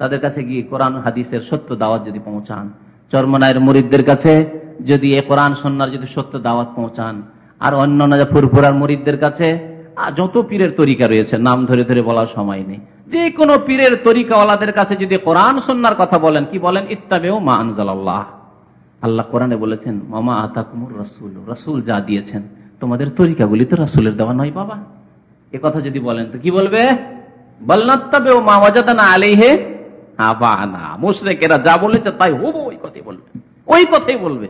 Speaker 3: তাদের কাছে গিয়ে কোরআন হাদিসের সত্য দাওয়াত যদি পৌঁছান, চর্মনায়ের মরিদদের কাছে যদি এ কোরআন সন্ন্যার যদি সত্য দাওয়াত পৌঁছান, আর অন্য ফুরফুরার মরিদদের কাছে যত পীরের তরিকা রয়েছে, নাম ধরে ধরে বলার সময় নেই। যে কোনো পীরের তরিকাওয়ালাদের কাছে যদি কোরআন সন্ন্যার কথা বলেন, কি বলেন? ইত্তাবেও মা আনজাল আল্লাহ কোরআনে বলেছেন মামা আতাকুমুর রসুল রসুল যা দিয়েছেন, তোমাদের তরিকাগুলি তো রসুলের দেওয়া নয় বাবা। এ কথা যদি বলেন, তো কি বলবে? বলনাত্তাবেও মা ওয়াজাদানা আলিহে আবানা মুশরেকেরা যা বলেছে তাই হব ওই কথাই বলবে। ওই কথাই বলবে।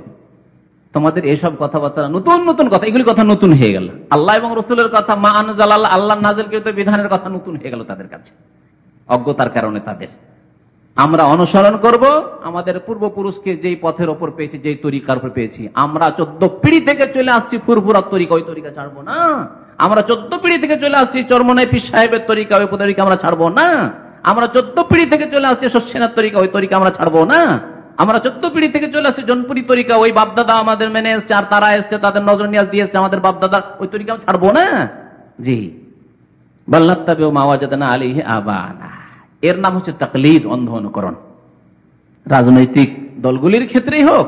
Speaker 3: তোমাদের এসব কথাবার্তা নতুন নতুন কথা, এগুলি কথা নতুন হয়ে গেল। আল্লাহ এবং রসুলের কথা, মা আনজাল আল্লাহ নাজেল কেউ বিধানের কথা নতুন হয়ে গেল তাদের কাছে। অজ্ঞতার কারণে তাদের। আমরা অনুসরণ করব, আমাদের পূর্বপুরুষকে যেই পথের ওপর পেয়েছি, যেই তরিকার উপর পেয়েছি। আমরা চোদ্দ পিড়ি থেকে চলে আসছি ফুরফুরার তরিকা, ওই তরিকা ছাড়বো না। আমরা চোদ্দ পিড়ি থেকে চলে আসছি চরমনাই পীর সাহেবের তরিকা, ওই তরিকা আমরা ছাড়বো না। আমরা চোদ্দ পিড়ি থেকে চলে আসছি শস্যেনার তরিকা, ওই তরিকা আমরা ছাড়বো না। আমরা চোদ্দ পিড়ি থেকে চলে আসছি, জনপুরি তরিকা, ওই বাপদাদা আমাদের মেনে এসছে, আর তারা এসছে, তাদের নজর নিয়ে দিয়ে এসছে আমাদের বাপদাদা, ওই তরিকা ছাড়বো না? জি। বল্লাত্তাবে মাওয়াজাদানা আলী আবানা। এর নাম হচ্ছে তাকলিদ, অন্ধ অনুকরণ। রাজনৈতিক দলগুলির ক্ষেত্রেই হোক,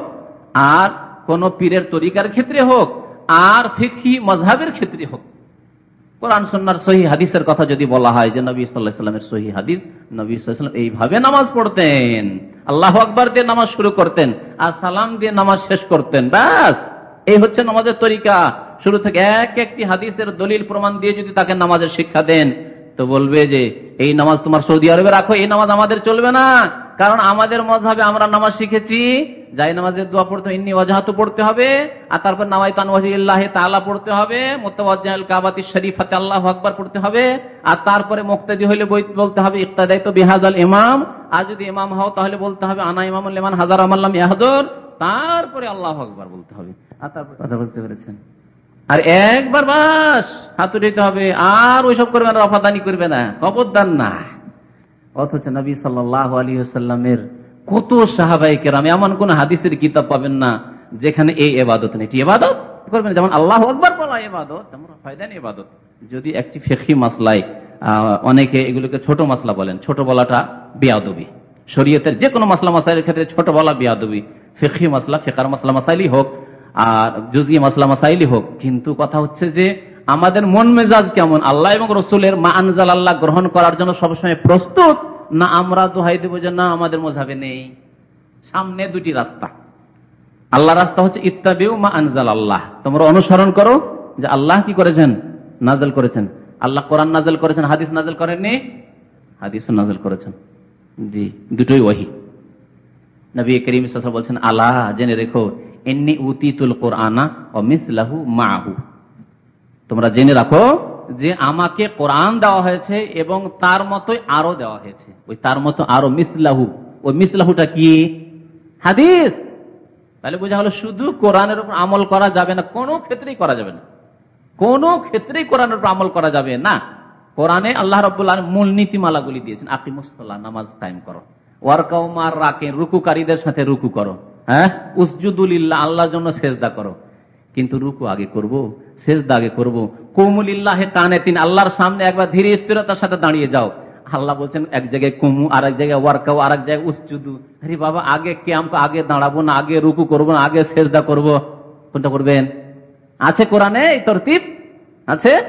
Speaker 3: আর কোন পীরের তরিকার ক্ষেত্রে হোক, আর ফিকি মজাবের ক্ষেত্রে হোক। কোরআন সন্ন্যার সহি হাদিসের কথা যদি বলা হয় যে নবী সাল্লাহামের সহি হাদিস, নবী সাল্লাম এইভাবে নামাজ পড়তেন। আল্লাহ আকবর দিয়ে নামাজ শুরু করতেন আর সালাম দিয়ে নামাজ শেষ করতেন। ব্যাস! এই হচ্ছে নামাজের তরিকা। শুরু থেকে এক একটি হাদিসের দলিল প্রমাণ দিয়ে যদি তাকে নামাজের শিক্ষা দেন, তো বলবে যে, এই নামাজ তোমার সৌদি আরবে রাখো, এই নামাজ আমাদের চলবে না। কারণ আমাদের মজাবে আমরা নামাজ শিখেছি। যাই নামাজের দোয়া পড়তে ইন্নি ওয়াজাহাতু পড়তে হবে আর তারপর নামাই তানওয়াজিল্লাহ তাআলা পড়তে হবে মুতাওয়াজ্জিহাল কাবাতি শরীফাতে আল্লাহু আকবার পড়তে হবে আর তারপরে মুক্তাদি হইলে বলতে হবে ইক্তাদাইতু বিহাজাল ইমাম আর যদি ইমাম হও তাহলে বলতে হবে আনা ইমামুল লিমান হাজার আমাল্লাম ইয়াহজুর তারপরে আল্লাহ আকবার বলতে হবে। আর তারপর কথা বুঝতে পেরেছেন। আর একবার বাস হাত উঠাইতে হবে আর ওইসব করবে না রফাদানি করবে না খবরদার না। অথচ নবী সাল্লাহ আলী সাল্লামের কত সাহাবাই কেরাম এমন কোন হাদিসের কিতাব পাবেন না যেখানে এই এবাদত নেই। এটি এবাদত? করবেন? যেমন আল্লাহ আকবর বলা এবাদত, তেমন ফায়দান এবাদত। যদি একটি ফেকি মাসলাই অনেকে এগুলোকে ছোট মাসলা বলেন, ছোট বলাটা বিয়াদবি। শরীয়তের যে কোনো মাসলা মাসাইলের ক্ষেত্রে ছোট বলা বিয়াদবি। ফেকি মাসলা, ফেকার মাসলা মাসাইলি হোক, আর জুজি মাসলা মাসাইলি হোক। কিন্তু কথা হচ্ছে যে, আমাদের মন মেজাজ কেমন? আল্লাহ এবং রসুলের মা আনজাল আল্লাহ গ্রহণ করার জন্য সবসময় প্রস্তুত। না আমরা দোহাই দেবো যে না, আমাদের মজাবে নেই। সামনে দুটি রাস্তা। আল্লাহ রাস্তা হচ্ছে ইত্তাবিউ মা আনজাল আল্লাহ। তোমরা অনুসরণ করো যে আল্লাহ কি করেছেন? নাজল করেছেন। আল্লাহ কোরআন নাজল করেছেন, হাদিস নাজল করেননি? হাদিস নাজল করেছেন। জি, দুটোই ওহি নবী করিম বলছেন, আল্লাহ, জেনে রেখো এমনি উতিতুল কোরআনা ও মিসলাহু মাহু তোমরা জেনে রাখো যে আমাকে কোরআন দেওয়া হয়েছে এবং তার মতোই আরও দেওয়া হয়েছে। ওই তার মতো আরও মিসলাহু। ওই মিসলাহুটা কি? হাদিস। তাহলে বোঝা হলো শুধু কোরআনের উপর আমল করা যাবে না, কোনো ক্ষেত্রেই করা যাবে না। কোনো ক্ষেত্রেই কোরআনের উপর আমল করা যাবে না। কোরআনে আল্লাহ রবাহ মূল নীতিমালাগুলি দিয়েছেন আপনি মুসল্লাহ নামাজ কায়েম করো। ওয়ার্কাউমার রাখেন রুকুকারীদের সাথে রুকু করো। হ্যাঁ? উসজুদুল্লাহ আল্লাহর জন্য সেজদা করো। কিন্তু রুকু আগে করব, সেজদা আগে করব। কৌমুলিল্লাহ কানে তিন, আল্লাহর সামনে একবার ধীরে স্থিরতার সাথে দাঁড়িয়ে যাও। আল্লাহ বলছেন, এক জায়গায় কুমু আর এক জায়গায় ওয়ার্কাও আর এক জায়গায় উসজুদু। আরে বাবা, আগে কে আমাকে আগে দাঁড়াবো না, আগে রুকু করব না, আগে সেজদা করব। কোনটা করবেন? আছে কোরআনে এই তরতিব? আছে?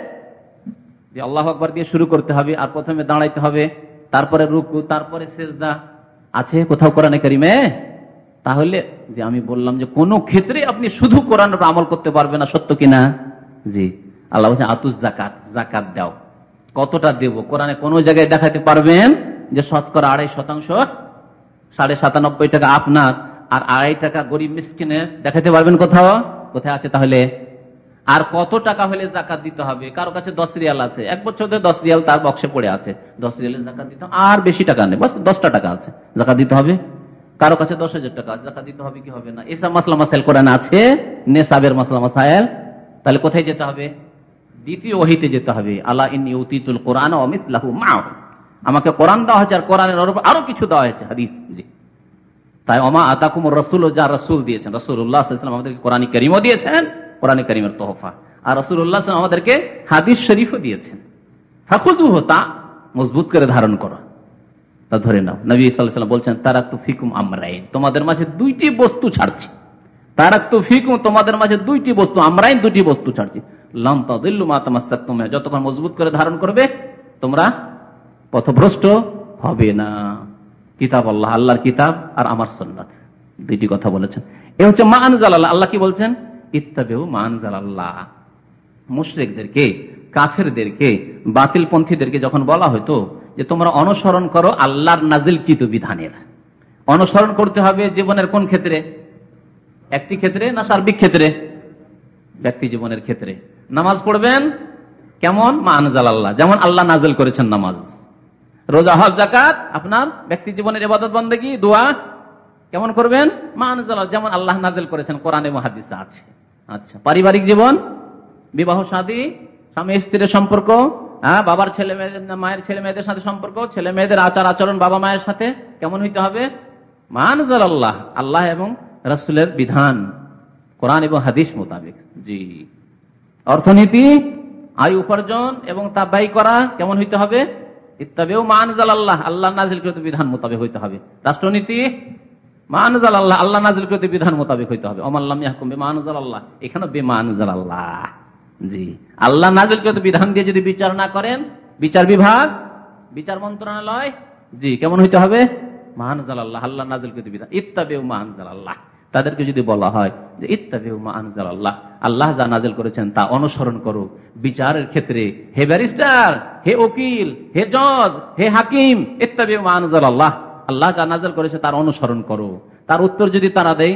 Speaker 3: যে আল্লাহ আকবর দিয়ে শুরু করতে হবে, আর প্রথমে দাঁড়াইতে হবে, তারপরে রুকু, তারপরে সেজদা। আছে কোথাও কোরআনে কারিমে? তাহলে, যে আমি বললাম যে কোনো ক্ষেত্রে আপনি শুধু কোরআন আমল করতে পারবেন না, সত্য কিনা? জি। আল্লাহ বলছেন আতুস জাকাত জাকাত দাও। কতটা দেব? কোরআনে কোন জায়গায় দেখাতে পারবেন যে শতকরা আড়াই শতাংশ? সাড়ে সাতানব্বই টাকা আপনার, আর আড়াই টাকা গরিব মিসকিনে দেখাতে পারবেন কোথাও? কোথায় আছে তাহলে? আর কত টাকা হলে জাকাত দিতে হবে? কারও কাছে দশ রিয়াল আছে, এক বছর ধরে দশ রিয়াল তার বক্সে পড়ে আছে। দশ রিয়ালের জাকাত দিতে আর বেশি টাকা নেই দশটা টাকা আছে। জাকাত দিতে হবে? কারও কাছে দশ হাজার টাকা জাকাত দিতে হবে কি হবে না? এসব মাসলা মাসাইল কোরআন আছে নেশাবের মাসলা মাসাইল। তাহলে কোথায় যেতে হবে? দ্বিতীয় ওহিতে যেতে হবে। আল্লাহ ইন্নি উতিতুল কোরআন অমিসলাহু মা আমাকে কোরআন দেওয়া হয়েছে আর কোরআনের আরও কিছু দেওয়া হয়েছে হাদিস। তাই অমা আতাকুম রসুল যা রসুল দিয়েছেন। রসুল উল্লাহ আমাদেরকে কোরআন করিমও দিয়েছেন, কোরআন করিমের তোহফা। আর রসুল উল্লাহ আমাদেরকে হাদিস শরীফও দিয়েছেন। ফাকুদু তা মজবুত করে ধারণ করো। তা ধরে নাও। নবী সাল্লাম বলছেন তারা তো ফিকুম আমরাইন। তোমাদের মাঝে দুইটি বস্তু ছাড়ছি। তারা তো ফিকুম, তোমাদের মাঝে দুইটি বস্তু আমরাইন দুটি বস্তু ছাড়ছি। যতক্ষণ মজবুত করে ধারণ করবে, তোমরা পথভ্রষ্ট হবে না। কিতাব আল্লাহ, আল্লাহর কিতাব আর আমার সন্ন্যাত দুইটি কথা বলেছেন। এ হচ্ছে মা আনজাল আল্লাহ কি বলছেন? ইত্তাবেও মা আনজাল আল্লাহ মুশ্রিকদেরকে, কাফেরদেরকে বাতিল পন্থীদেরকে যখন বলা হয়তো যে, তোমরা অনুসরণ করো আল্লাহর নাজিল কিত বিধানের। অনুসরণ করতে হবে জীবনের কোন ক্ষেত্রে? একটি ক্ষেত্রে না সার্বিক ক্ষেত্রে? ব্যক্তি জীবনের ক্ষেত্রে। নামাজ পড়বেন? কেমন? মা আল্লাহ। যেমন আল্লাহ নাজেল করেছেন নামাজ। রোজা, হজ জাকাত আপনার ব্যক্তি জীবনের এবাদত বন্দেগী, দোয়া কেমন করবেন? মা আনজাল যেমন আল্লাহ নাজেল করেছেন, কোরআনে মহাদিসা আছে। আচ্ছা পারিবারিক জীবন, বিবাহ, শাদী, স্বামী, স্ত্রীর সম্পর্ক হ্যাঁ বাবার ছেলে মেয়েদের মায়ের ছেলে মেয়েদের সাথে সম্পর্ক, ছেলে মেয়েদের আচার আচরণ বাবা মায়ের সাথে কেমন হইতে হবে? মানজাল আল্লাহ। আল্লাহ এবং রসুলের বিধান। কোরআন এবং হাদিস মোতাবেক। জি। অর্থনীতি, আয় উপার্জন এবং তা ব্যয় করা কেমন হইতে হবে? ইত্যাবেও মানজাল আল্লাহ। আল্লাহ নাজিলকৃত বিধান মোতাবেক হইতে হবে। রাষ্ট্রনীতি মানজাল আল্লাহ। আল্লাহ নাজিলকৃত বিধান মোতাবেক হইতে হবে। অমাল্লাম ইয়াহকুম বেমানজাল আল্লাহ। এখানে বেমানজাল আল্লাহ। জি। আল্লাহ নাজিলকৃত বিধান দিয়ে যদি বিচার না করেন, বিচার বিভাগ, বিচার মন্ত্রণালয়, জি, কেমন হইতে হবে? মাহানজাল আল্লাহ। আল্লাহ নাজিলকৃত বিধান। ইত্যাবেও মাহানজাল আল্লাহ। তাদেরকে যদি বলা হয় যে ইত্যাবেও মাহানজাল আল্লাহ আল্লাহ যা নাজেল করেছেন তা অনুসরণ করো। বিচারের ক্ষেত্রে, হে ব্যারিস্টার, হে উকিল, হে জজ, হে হাকিম ইত্যাবেও মাহানজাল আল্লাহ আল্লাহ যা নাজেল করেছে তার অনুসরণ করো। তার উত্তর যদি তারা দেয়,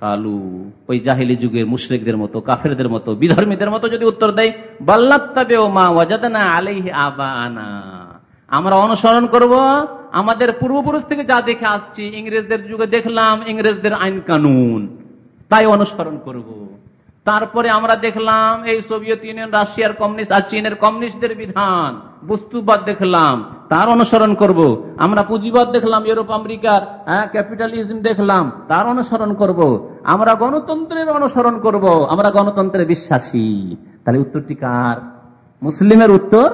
Speaker 3: কালু, ওই জাহিলি যুগের মুশ্রিকদের মতো, কাফেরদের মতো, বিধর্মীদের মতো যদি উত্তর দেয় বাল্লাত্তাবে ও মা ওয়াজাদানা আলাইহি আবানা আমরা অনুসরণ করব আমাদের পূর্বপুরুষ থেকে যা দেখে আসছি, ইংরেজদের যুগে দেখলাম ইংরেজদের আইন কানুন তাই অনুসরণ করব। তারপরে আমরা দেখলাম এই সোভিয়েত ইউনিয়ন, রাশিয়ার কমিউনিস্ট আর চীনের কমিউনিস্টদের বিধান বস্তুবাদ দেখলাম, তার অনুসরণ করব। আমরা পুঁজিবাদ দেখলাম, ইউরোপ, আমেরিকার হ্যাঁ ক্যাপিটালিজম দেখলাম, তার অনুসরণ করব। আমরা গণতন্ত্রের অনুসরণ করব। আমরা গণতন্ত্রে বিশ্বাসী তাহলে উত্তরটি কার মুসলিমের উত্তর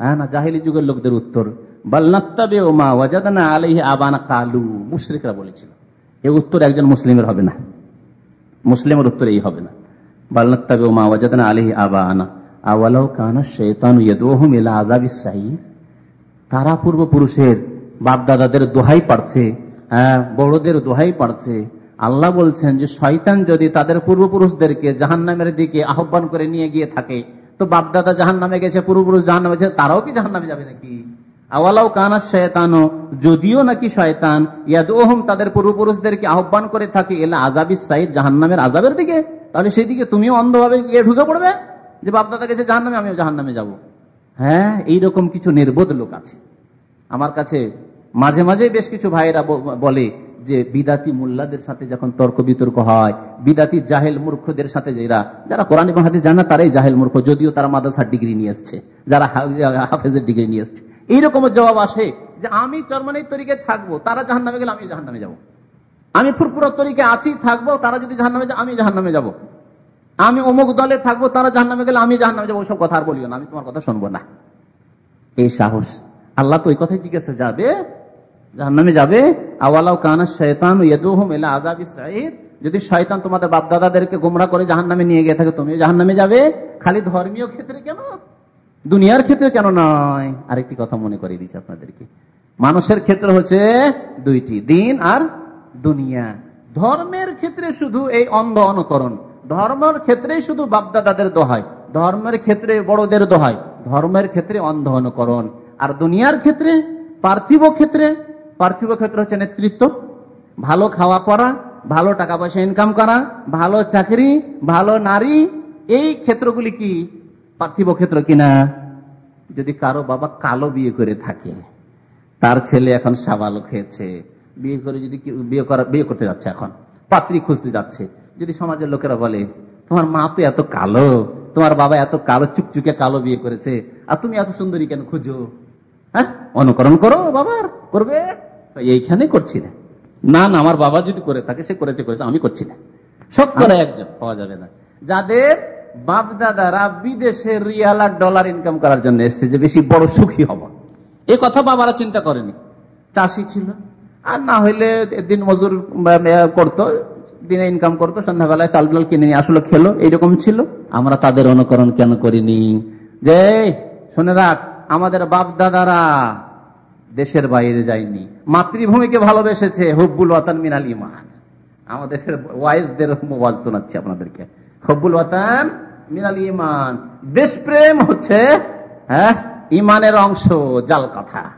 Speaker 3: হ্যাঁ না, জাহিলি যুগের লোকদের উত্তর বাল্লাত্তাবে ও মা ওয়াজাদানা আলাইহি আবানা কালু, মুশরিকরা বলেছিল। এই উত্তর একজন মুসলিমের হবে না। মুসলিমের উত্তর এই হবে না। বাল্লাত্তাবে ও মা ওয়াজাদানা আলাইহি আবানা আওয়ালাও কানা শৈতান ইয়াদুহুম ইলা আযাবিস সাইর তারা পূর্বপুরুষের বাপদাদাদের দোহাই পাড়ছে হ্যাঁ বড়দের দোহাই পাড়ছে। আল্লাহ বলছেন যে, শয়তান যদি তাদের পূর্বপুরুষদেরকে জাহান্নামের দিকে আহ্বান করে নিয়ে গিয়ে থাকে, তো বাপদাদা জাহান নামে গেছে, পূর্বপুরুষ জাহান নামে তারাও কি জাহান নামে যাবে নাকি? আওয়ালাও কানা শয়তানো, যদিও নাকি শয়তান ইয়াদোহম তাদের পূর্বপুরুষদেরকে আহ্বান করে থাকে এলা আজাবিস সাইড জাহান নামের আজাবের দিকে। তাহলে সেই দিকে তুমিও অন্ধভাবে গিয়ে ঢুকে পড়বে যে বাপদাদা গেছে জাহান নামে আমিও জাহান নামে যাব। হ্যাঁ এইরকম কিছু নির্বোধ লোক আছে। আমার কাছে মাঝে মাঝে বেশ কিছু ভাইয়েরা বলে যে বিদাতি মোল্লাদের সাথে যখন তর্ক বিতর্ক হয়, বিদাতি জাহেল মূর্খদের সাথে যারা যারা কোরআন এবং হাদিস জানা তারাই জাহেল মূর্খ, যদিও তারা মাদাসার ডিগ্রি নিয়ে এসছে, যারা হাফেজের ডিগ্রি নিয়ে এসছে। এইরকম জবাব আসে যে আমি চরমানির তরিকে থাকব, তারা জাহান নামে গেলে আমি জাহান নামে যাব। আমি ফুরপুর তরিকে আছি, থাকব, তারা যদি জাহান নামে আমি জাহান নামে যাব। আমি অমুক দলে থাকব, তারা জাহান নামে গেলে আমি জাহান নামে যাব। ওইসব কথা আর বলিও না, আমি তোমার কথা শুনব না। এই সাহস। আল্লাহ তো ওই কথাই জিজ্ঞাসা যাবে, জাহান্নামে যাবে আওয়ালাও কানা ইলা আযাবিস সাঈর যদি শয়তান তোমাদের বাপ দাদাদেরকে গোমরা করে জাহান্নামে নিয়ে গিয়ে থাকে, তুমিও জাহান্নামে যাবে। খালি ধর্মীয় ক্ষেত্রে কেন? দুনিয়ার ক্ষেত্রে কেন নয়? আরেকটি কথা মনে করে দিচ্ছি আপনাদেরকে। মানুষের ক্ষেত্রে হচ্ছে দুইটি, দিন আর দুনিয়া। ধর্মের ক্ষেত্রে শুধু এই অন্ধ অনুকরণ। ধর্মের ক্ষেত্রে শুধু বাপদাদাদের দোহাই। ধর্মের ক্ষেত্রে বড়দের দোহাই। ধর্মের ক্ষেত্রে অন্ধ অনুকরণ। আর দুনিয়ার ক্ষেত্রে, পার্থিব ক্ষেত্রে পার্থিব ক্ষেত্রে হচ্ছে নেতৃত্ব। ভালো খাওয়া পড়া, ভালো টাকা পয়সা ইনকাম করা, ভালো চাকরি, ভালো নারী, এই ক্ষেত্রগুলি কি? পার্থিব ক্ষেত্র কিনা? যদি কারও বাবা কালো বিয়ে করে থাকে তার ছেলে এখন সাবালক হয়েছে বিয়ে করে যদি বিয়ে করা বিয়ে করতে যাচ্ছে এখন পাত্রী খুঁজতে যাচ্ছে যদি সমাজের লোকেরা বলে তোমার মা তো এত কালো তোমার বাবা এত কালো চুকচুকে কালো বিয়ে করেছে আর তুমি এত সুন্দরী কেন খুঁজো? হ্যাঁ? অনুকরণ করো বাবার করবে? এইখানে করছি না। না না আমার বাবা যদি করে থাকে সে করেছে করেছে আমি করছি না। সব করে একজন পাওয়া যাবে না। যাদের বাপ দাদারা বিদেশে রিয়াল আর ডলার ইনকাম করার জন্য এসছে যে বেশি বড় সুখী হব। এ কথা বাবারা চিন্তা করেনি। চাষি ছিল। আর না হইলে দিন মজুর করতো দিনে ইনকাম করতো সন্ধ্যাবেলায় চাল ডাল কিনে নিয়ে আসলে খেলো এইরকম ছিল। আমরা তাদের অনুকরণ কেন করিনি? যে শুনে রাখ আমাদের বাপ দাদারা দেশের বাইরে যায়নি। মাতৃভূমিকে ভালোবেসেছে হব্বুল ওয়াতান মিনাল ইমান। আমাদের দেশের ওয়াইজদের ওয়াজ শোনাচ্ছি আপনাদেরকে। হব্বুল ওয়াতান মিনাল ইমান দেশপ্রেম হচ্ছে হ্যাঁ ইমানের অংশ, জাল কথা।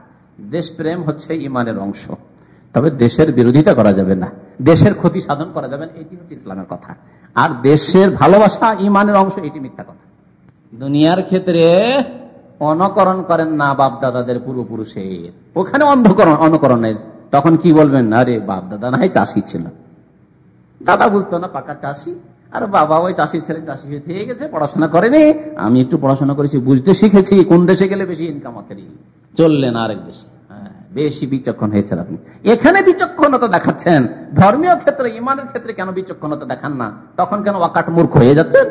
Speaker 3: দেশপ্রেম হচ্ছে ইমানের অংশ। তবে দেশের বিরোধিতা করা যাবে না। দেশের ক্ষতি সাধন করা যাবে না, এটি হচ্ছে ইসলামের কথা। আর দেশের ভালোবাসা ইমানের অংশ, এটি মিথ্যা কথা। দুনিয়ার ক্ষেত্রে অনকরণ করেন না বাপ দাদাদের পূর্বপুরুষের। ওখানে অন্ধকরণ, অনকরণের। তখন কি বলবেন? আরে বাপ দাদা নাই, চাষি ছিল। দাদা বুঝতো না, পাকা চাষি। আর বাবা ওই চাষি ছেলে চাষি হয়ে থেকে গেছে পড়াশোনা করেনি। আমি একটু পড়াশোনা করেছি বুঝতে শিখেছি কোন দেশে গেলে বেশি ইনকাম আছে চললেন আরেক দেশে। বেশি বিচক্ষণ হয়েছেন আপনি। এখানে বিচক্ষণতা দেখাচ্ছেন। ধর্মীয় ক্ষেত্রে ইমানের ক্ষেত্রে কেন বিচক্ষণতা দেখান না? তখন কেন ওয়াকাট মূর্খ হয়ে যাচ্ছেন?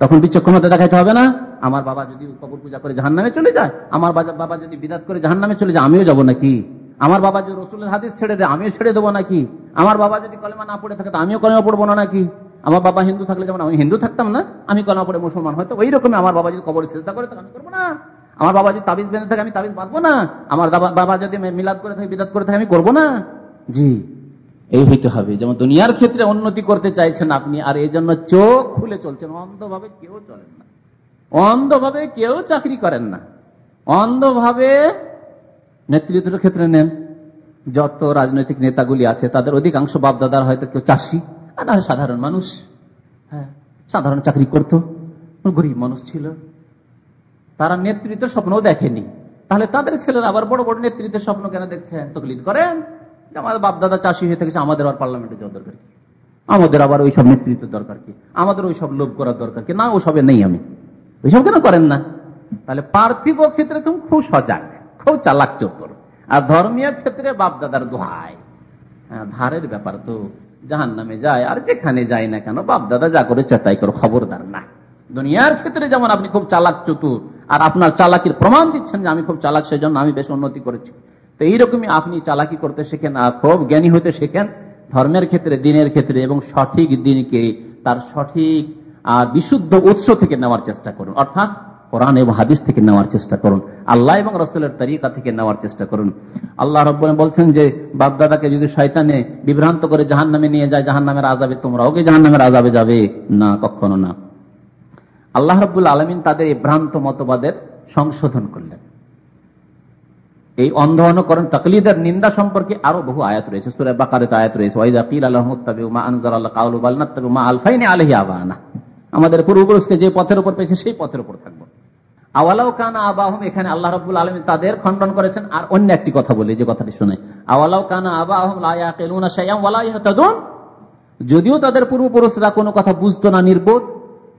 Speaker 3: তখন বিচক্ষণতা দেখাইতে হবে না? আমার বাবা যদি কবর পূজা করে জাহান নামে চলে যায় আমার বাবা যদি বিদাত করে জাহান নামে চলে যায় আমিও যাব নাকি? আমার বাবা যদি রসুলের হাদিস ছেড়ে দেয় আমিও ছেড়ে দেবো নাকি? আমার বাবা যদি কলেমা না পড়ে থাকে তো আমিও কলেমা পড়ব না নাকি? আমার বাবা হিন্দু থাকলে যেমন আমি হিন্দু থাকতাম না, আমি কলেমা পরে মুসলমান হয়তো ওই রকমই আমার বাবা যদি কবর চেষ্টা করে আমি করব না। আমার বাবা যদি তাবিজ বেঁধে থাকে, আমি তাবিজ বাঁধবো না। আমার বাবা যদি মিলাদ করে থাকে, বিদাত করে থাকে, আমি করব না। জি, এই হইতে হবে। যেমন দুনিয়ার ক্ষেত্রে উন্নতি করতে চাইছেন আপনি, আর এই জন্য চোখ খুলে চলছেন। অন্ধভাবে কেউ চলেন না। অন্ধভাবে কেউ চাকরি করেন না। অন্ধভাবে নেতৃত্বের ক্ষেত্রে নেন। যত রাজনৈতিক নেতাগুলি আছে, তাদের অধিকাংশ বাপদাদার হয়তো কেউ চাষি। আর না সাধারণ মানুষ। হ্যাঁ সাধারণ চাকরি করত গরিব মানুষ ছিল। তারা নেতৃত্ব স্বপ্নও দেখেনি। তাহলে তাদের ছেলেরা আবার বড় বড় নেতৃত্বের স্বপ্ন কেন দেখছেন তকলিদ করেন। আমাদের বাপদাদা চাষি হয়ে থেকেছে আমাদের আর পার্লামেন্টে যাওয়া দরকার কি? আমাদের আবার ওই সব নেতৃত্ব দরকার কি? আমাদের ওই সব লোভ করার দরকার কি? না ওসবে নেই আমি। ওইসব কেন করেন না? তাহলে পার্থিব ক্ষেত্রে তুমি খুব সজাগ খুব চালাক চতুর। আর ধর্মীয় ক্ষেত্রে বাপদাদার দোহাই। হ্যাঁ, ধারের ব্যাপার তো। জাহান নামে যায়, আর যেখানে যায় না কেন, বাপদাদা যা করে চেতাই করো, খবরদার না। দুনিয়ার ক্ষেত্রে যেমন আপনি খুব চালাক চতুর, আর আপনার চালাকির প্রমাণ দিচ্ছেন যে আমি খুব চালাক, সেজন্য আমি বেশ উন্নতি করেছি। তো এইরকমই আপনি চালাকি করতে শেখেন, আর খুব জ্ঞানী হতে শেখেন ধর্মের ক্ষেত্রে, দিনের ক্ষেত্রে, এবং সঠিক দিনকে তার সঠিক আর বিশুদ্ধ উৎস থেকে নেওয়ার চেষ্টা করুন। অর্থাৎ কোরআন এবং হাদিস থেকে নেওয়ার চেষ্টা করুন। আল্লাহ এবং রসুলের তরিকা থেকে নেওয়ার চেষ্টা করুন। আল্লাহ রব বলছেন যে, বাপদাদাকে যদি শয়তানে বিভ্রান্ত করে জাহান নামে নিয়ে যায় জাহান নামের আজাবে তোমরাও কি জাহান নামের আজাবে যাবে? না, কখনো না। আল্লাহ রব্বুল আলমিন তাদের এই ভ্রান্ত মতবাদের সংশোধন করলেন। এই অন্ধ অনুকরণ, তকলিদের নিন্দা সম্পর্কে আরও বহু আয়াত রয়েছে। সুরে বাকারে আয়াত রয়েছে আমাদের পূর্বপুরুষকে যে পথের উপর পেয়েছে, সেই পথের উপর থাকব। আওয়ালাও কানা আবাহম, এখানে আল্লাহ রবুল আলমী তাদের খণ্ডন করেছেন। আর অন্য একটি কথা বলে, যে কথাটি শুনে। আওয়ালাও কানা আবাহম যদিও তাদের পূর্বপুরুষরা কোনো কথা বুঝতো না নির্বোধ,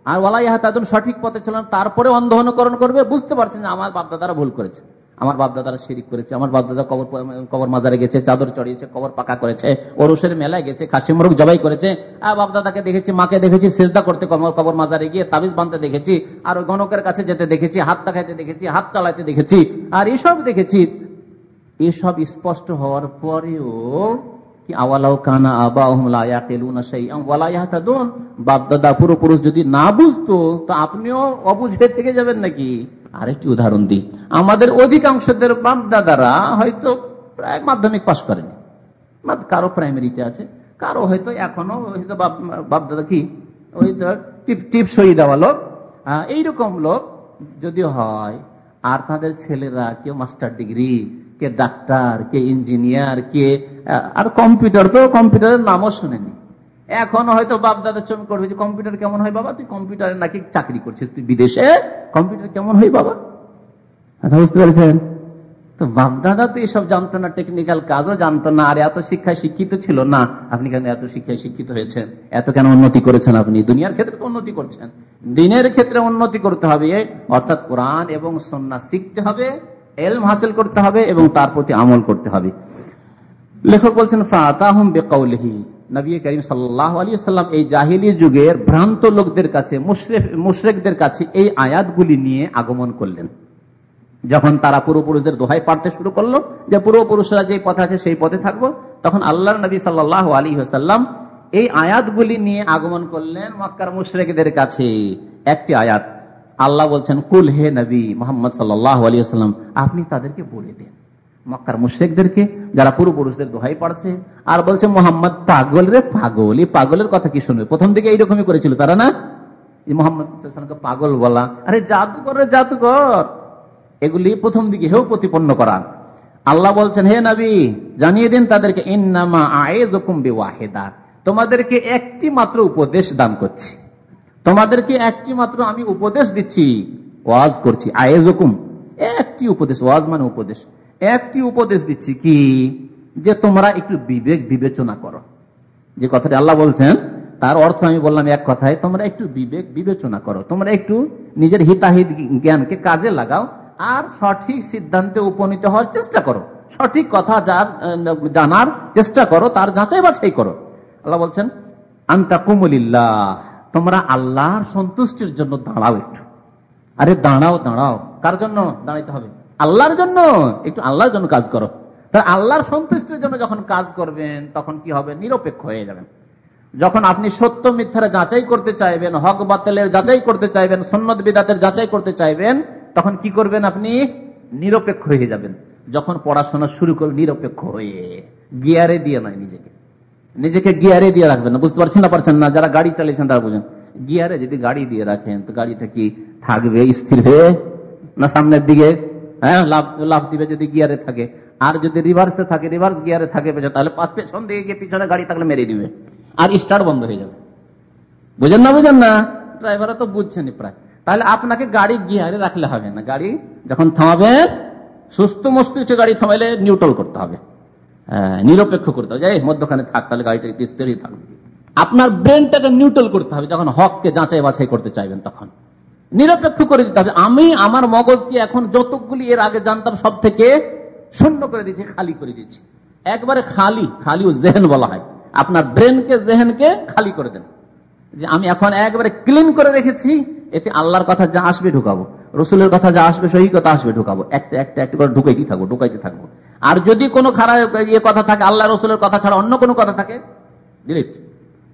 Speaker 3: আর ওয়ালাই হাত সঠিক পথে ছিল তারপরে অন্ধ অনুকরণ করবে, বুঝতে পারছেন যে আমার বাপদাদারা ভুল করেছে। আমার বাপদাদারা শিরিক করেছে, আমার বাপদাদা কবর কবর মাজারে গেছে, চাদর চড়িয়েছে, কবর পাকা করেছে ওরসের মেলায় গেছে কাশিমরুক জবাই করেছে, আর বাপদাদাকে দেখেছি, মাকে দেখেছি, সেজদা করতে কবর মাজারে গিয়ে তাবিজ বাঁধতে দেখেছি, আর ওই গণকের কাছে যেতে দেখেছি, হাত দেখাইতে দেখেছি, হাত চালাইতে দেখেছি, আর এসব দেখেছি। এসব স্পষ্ট হওয়ার পরেও কি আওয়ালাও কানা আবা বাপদাদা পুরোপুরুষ যদি না বুঝতো, তো আপনিও অবুঝে থেকে যাবেন নাকি? আরেকটি উদাহরণ দিই। আমাদের অধিকাংশদের বাপদাদারা হয়তো প্রায় মাধ্যমিক পাশ করেনি। কারও প্রাইমারিতে আছে, কারও হয়তো এখনও হয়তো বাপদাদা কি? ওই তো টিপ টিপ সই দেওয়া লোক। এইরকম লোক যদি হয়, আর তাদের ছেলেরা কেউ মাস্টার ডিগ্রি কে ডাক্তার কে ইঞ্জিনিয়ার কে আর কম্পিউটার তো কম্পিউটারের নামও শুনেনি। এখন হয়তো বাপ দাদা চমক করবে যে, কম্পিউটার কেমন হয় বাবা? তুই কম্পিউটারে নাকি চাকরি করছিস? তুই বিদেশে? কম্পিউটার কেমন হয় বাবা? বুঝতে পেরেছেন? তো বাপদাদা তো এসব জানতো না টেকনিক্যাল কাজও জানতো না, আর এত শিক্ষায় শিক্ষিত ছিল না। আপনি কেন এত শিক্ষায় শিক্ষিত হয়েছেন? এত কেন উন্নতি করেছেন আপনি? দুনিয়ার ক্ষেত্রে উন্নতি করছেন। দিনের ক্ষেত্রে উন্নতি করতে হবে, অর্থাৎ কোরআন এবং সন্না শিখতে হবে, এলম হাসিল করতে হবে এবং তার প্রতি আমল করতে হবে। লেখক বলছেন, ফাতাহম বেকাউলহি। নবী করিম সাল্লাহ আলী সাল্লাম এই জাহিলি যুগের ভ্রান্ত লোকদের কাছে মুশরেকদের কাছে এই আয়াতগুলি নিয়ে আগমন করলেন। যখন তারা পূর্বপুরুষদের দোহাই পাড়তে শুরু করল, যে পূর্বপুরুষরা যে পথে আছে সেই পথে থাকব, তখন আল্লাহ নবী সাল্লাহ আলী সাল্লাম এই আয়াতগুলি নিয়ে আগমন করলেন মক্কার মুশরেকদের কাছে। একটি আয়াত, আল্লাহ বলছেন, কুল হে নবী মোহাম্মদ সাল্লাহ আলী সাল্লাম আপনি তাদেরকে বলে দেন। মক্কার মুশেকদেরকে যারা পূর্বপুরুষদের দোহাই পড়ছে, আর বলছে, মোহাম্মদ পাগল রে পাগল এই পাগলের কথা কি শুনবে? প্রথম দিকে এইরকমই করেছিল তারা না? মোহাম্মদ পাগল বলা, আরে জাদুকর রে জাদুকর! এগুলি প্রথম দিকে হেউ প্রতিপন্ন করা। আল্লাহ বলছেন, হে নবী, জানিয়ে দিন তাদেরকে, ইন্নামা আয়েজকুম বিওয়াহিদা, তোমাদেরকে একটি মাত্র উপদেশ দান করছি। তোমাদেরকে একটি মাত্র আমি উপদেশ দিচ্ছি, ওয়াজ করছি। আয়েজকুম একটি উপদেশ, ওয়াজ মানে উপদেশ। একটি উপদেশ দিচ্ছি কি? যে তোমরা একটু বিবেক বিবেচনা করো। যে কথাটি আল্লাহ বলছেন, তার অর্থ আমি বললাম এক কথায়, তোমরা একটু বিবেক বিবেচনা করো। তোমরা একটু নিজের হিতাহিত জ্ঞানকে কাজে লাগাও আর সঠিক সিদ্ধান্তে উপনীত হওয়ার চেষ্টা করো। সঠিক কথা যার জানার চেষ্টা করো, তার যাচাই বাছাই করো। আল্লাহ বলছেন, আন্তা কুমলিল্লাহ, তোমরা আল্লাহর সন্তুষ্টির জন্য দাঁড়াও একটু। আরে দাঁড়াও দাঁড়াও। কার জন্য দাঁড়াইতে হবে? আল্লাহর জন্য? একটু আল্লাহর জন্য কাজ করো। তা আল্লাহর সন্তুষ্টির জন্য যখন কাজ করবেন, তখন কি হবে? নিরপেক্ষ হয়ে যাবেন। যখন আপনি সত্য মিথ্যার যাচাই করতে চাইবেন, হক বাতেলের যাচাই করতে চাইবেন সন্ন্যত বিদাতের যাচাই করতে চাইবেন, তখন কি করবেন আপনি? নিরপেক্ষ হয়ে যাবেন। যখন পড়াশোনা শুরু করবেন নিরপেক্ষ হয়ে গিয়ারে দিয়ে নয় নিজেকে। নিজেকে গিয়ারে দিয়ে রাখবেন না। বুঝতে পারছেন না পারছেন না? যারা গাড়ি চালিয়েছেন তারা বুঝেন। গিয়ারে যদি গাড়ি দিয়ে রাখেন, তো গাড়িটা কি থাকবে, স্থির হয়ে? না সামনের দিকে? হ্যাঁ লাভ লাভ দিবে যদি গিয়ারে থাকে। আর যদি রিভার্সে থাকে রিভার্স গিয়ারে থাকে তাহলে পাঁচ পেছন দিকে গিয়ে পিছনে গাড়ি থাকলে মেরে দিবে। আর স্টার্ট বন্ধ হয়ে যাবে। বুঝেন না বুঝেন না? ড্রাইভাররা তো বুঝছেনই প্রায়। তাহলে আপনাকে গাড়ি গিয়ারে রাখলে হবে না। গাড়ি যখন থামাবেন সুস্থ মস্তিষ্কে গাড়ি থামাইলে নিউট্রাল করতে হবে। হ্যাঁ, নিরপেক্ষ করতে হবে। যাই মধ্যখানে থাক তাহলে গাড়িটা স্থিরই থাকবে আপনার ব্রেনটাকে নিউট্রাল করতে হবে। যখন হককে যাচাই বাছাই করতে চাইবেন তখন। নিরপেক্ষ করে দিতে হবে। আমি আমার মগজকে এখন যতগুলি এর আগে জানতাম সব থেকে শূন্য করে দিচ্ছি খালি করে দিচ্ছি একবারে খালি খালি ও জেহেন বলা হয়। আপনার ব্রেনকে, জেহেনকে খালি করে দেন। যে আমি এখন একবারে ক্লিন করে রেখেছি, এতে আল্লাহর কথা যা আসবে ঢুকাবো। রসুলের কথা যা আসবে, সহি কথা আসবে, ঢুকাবো। একটা একটা একটা করে ঢুকাইতে থাকব ঢুকাইতে থাকব। আর যদি কোনো খারাপ ইয়ে কথা থাকে, আল্লাহ রসুলের কথা ছাড়া অন্য কোনো কথা থাকে ডিলিট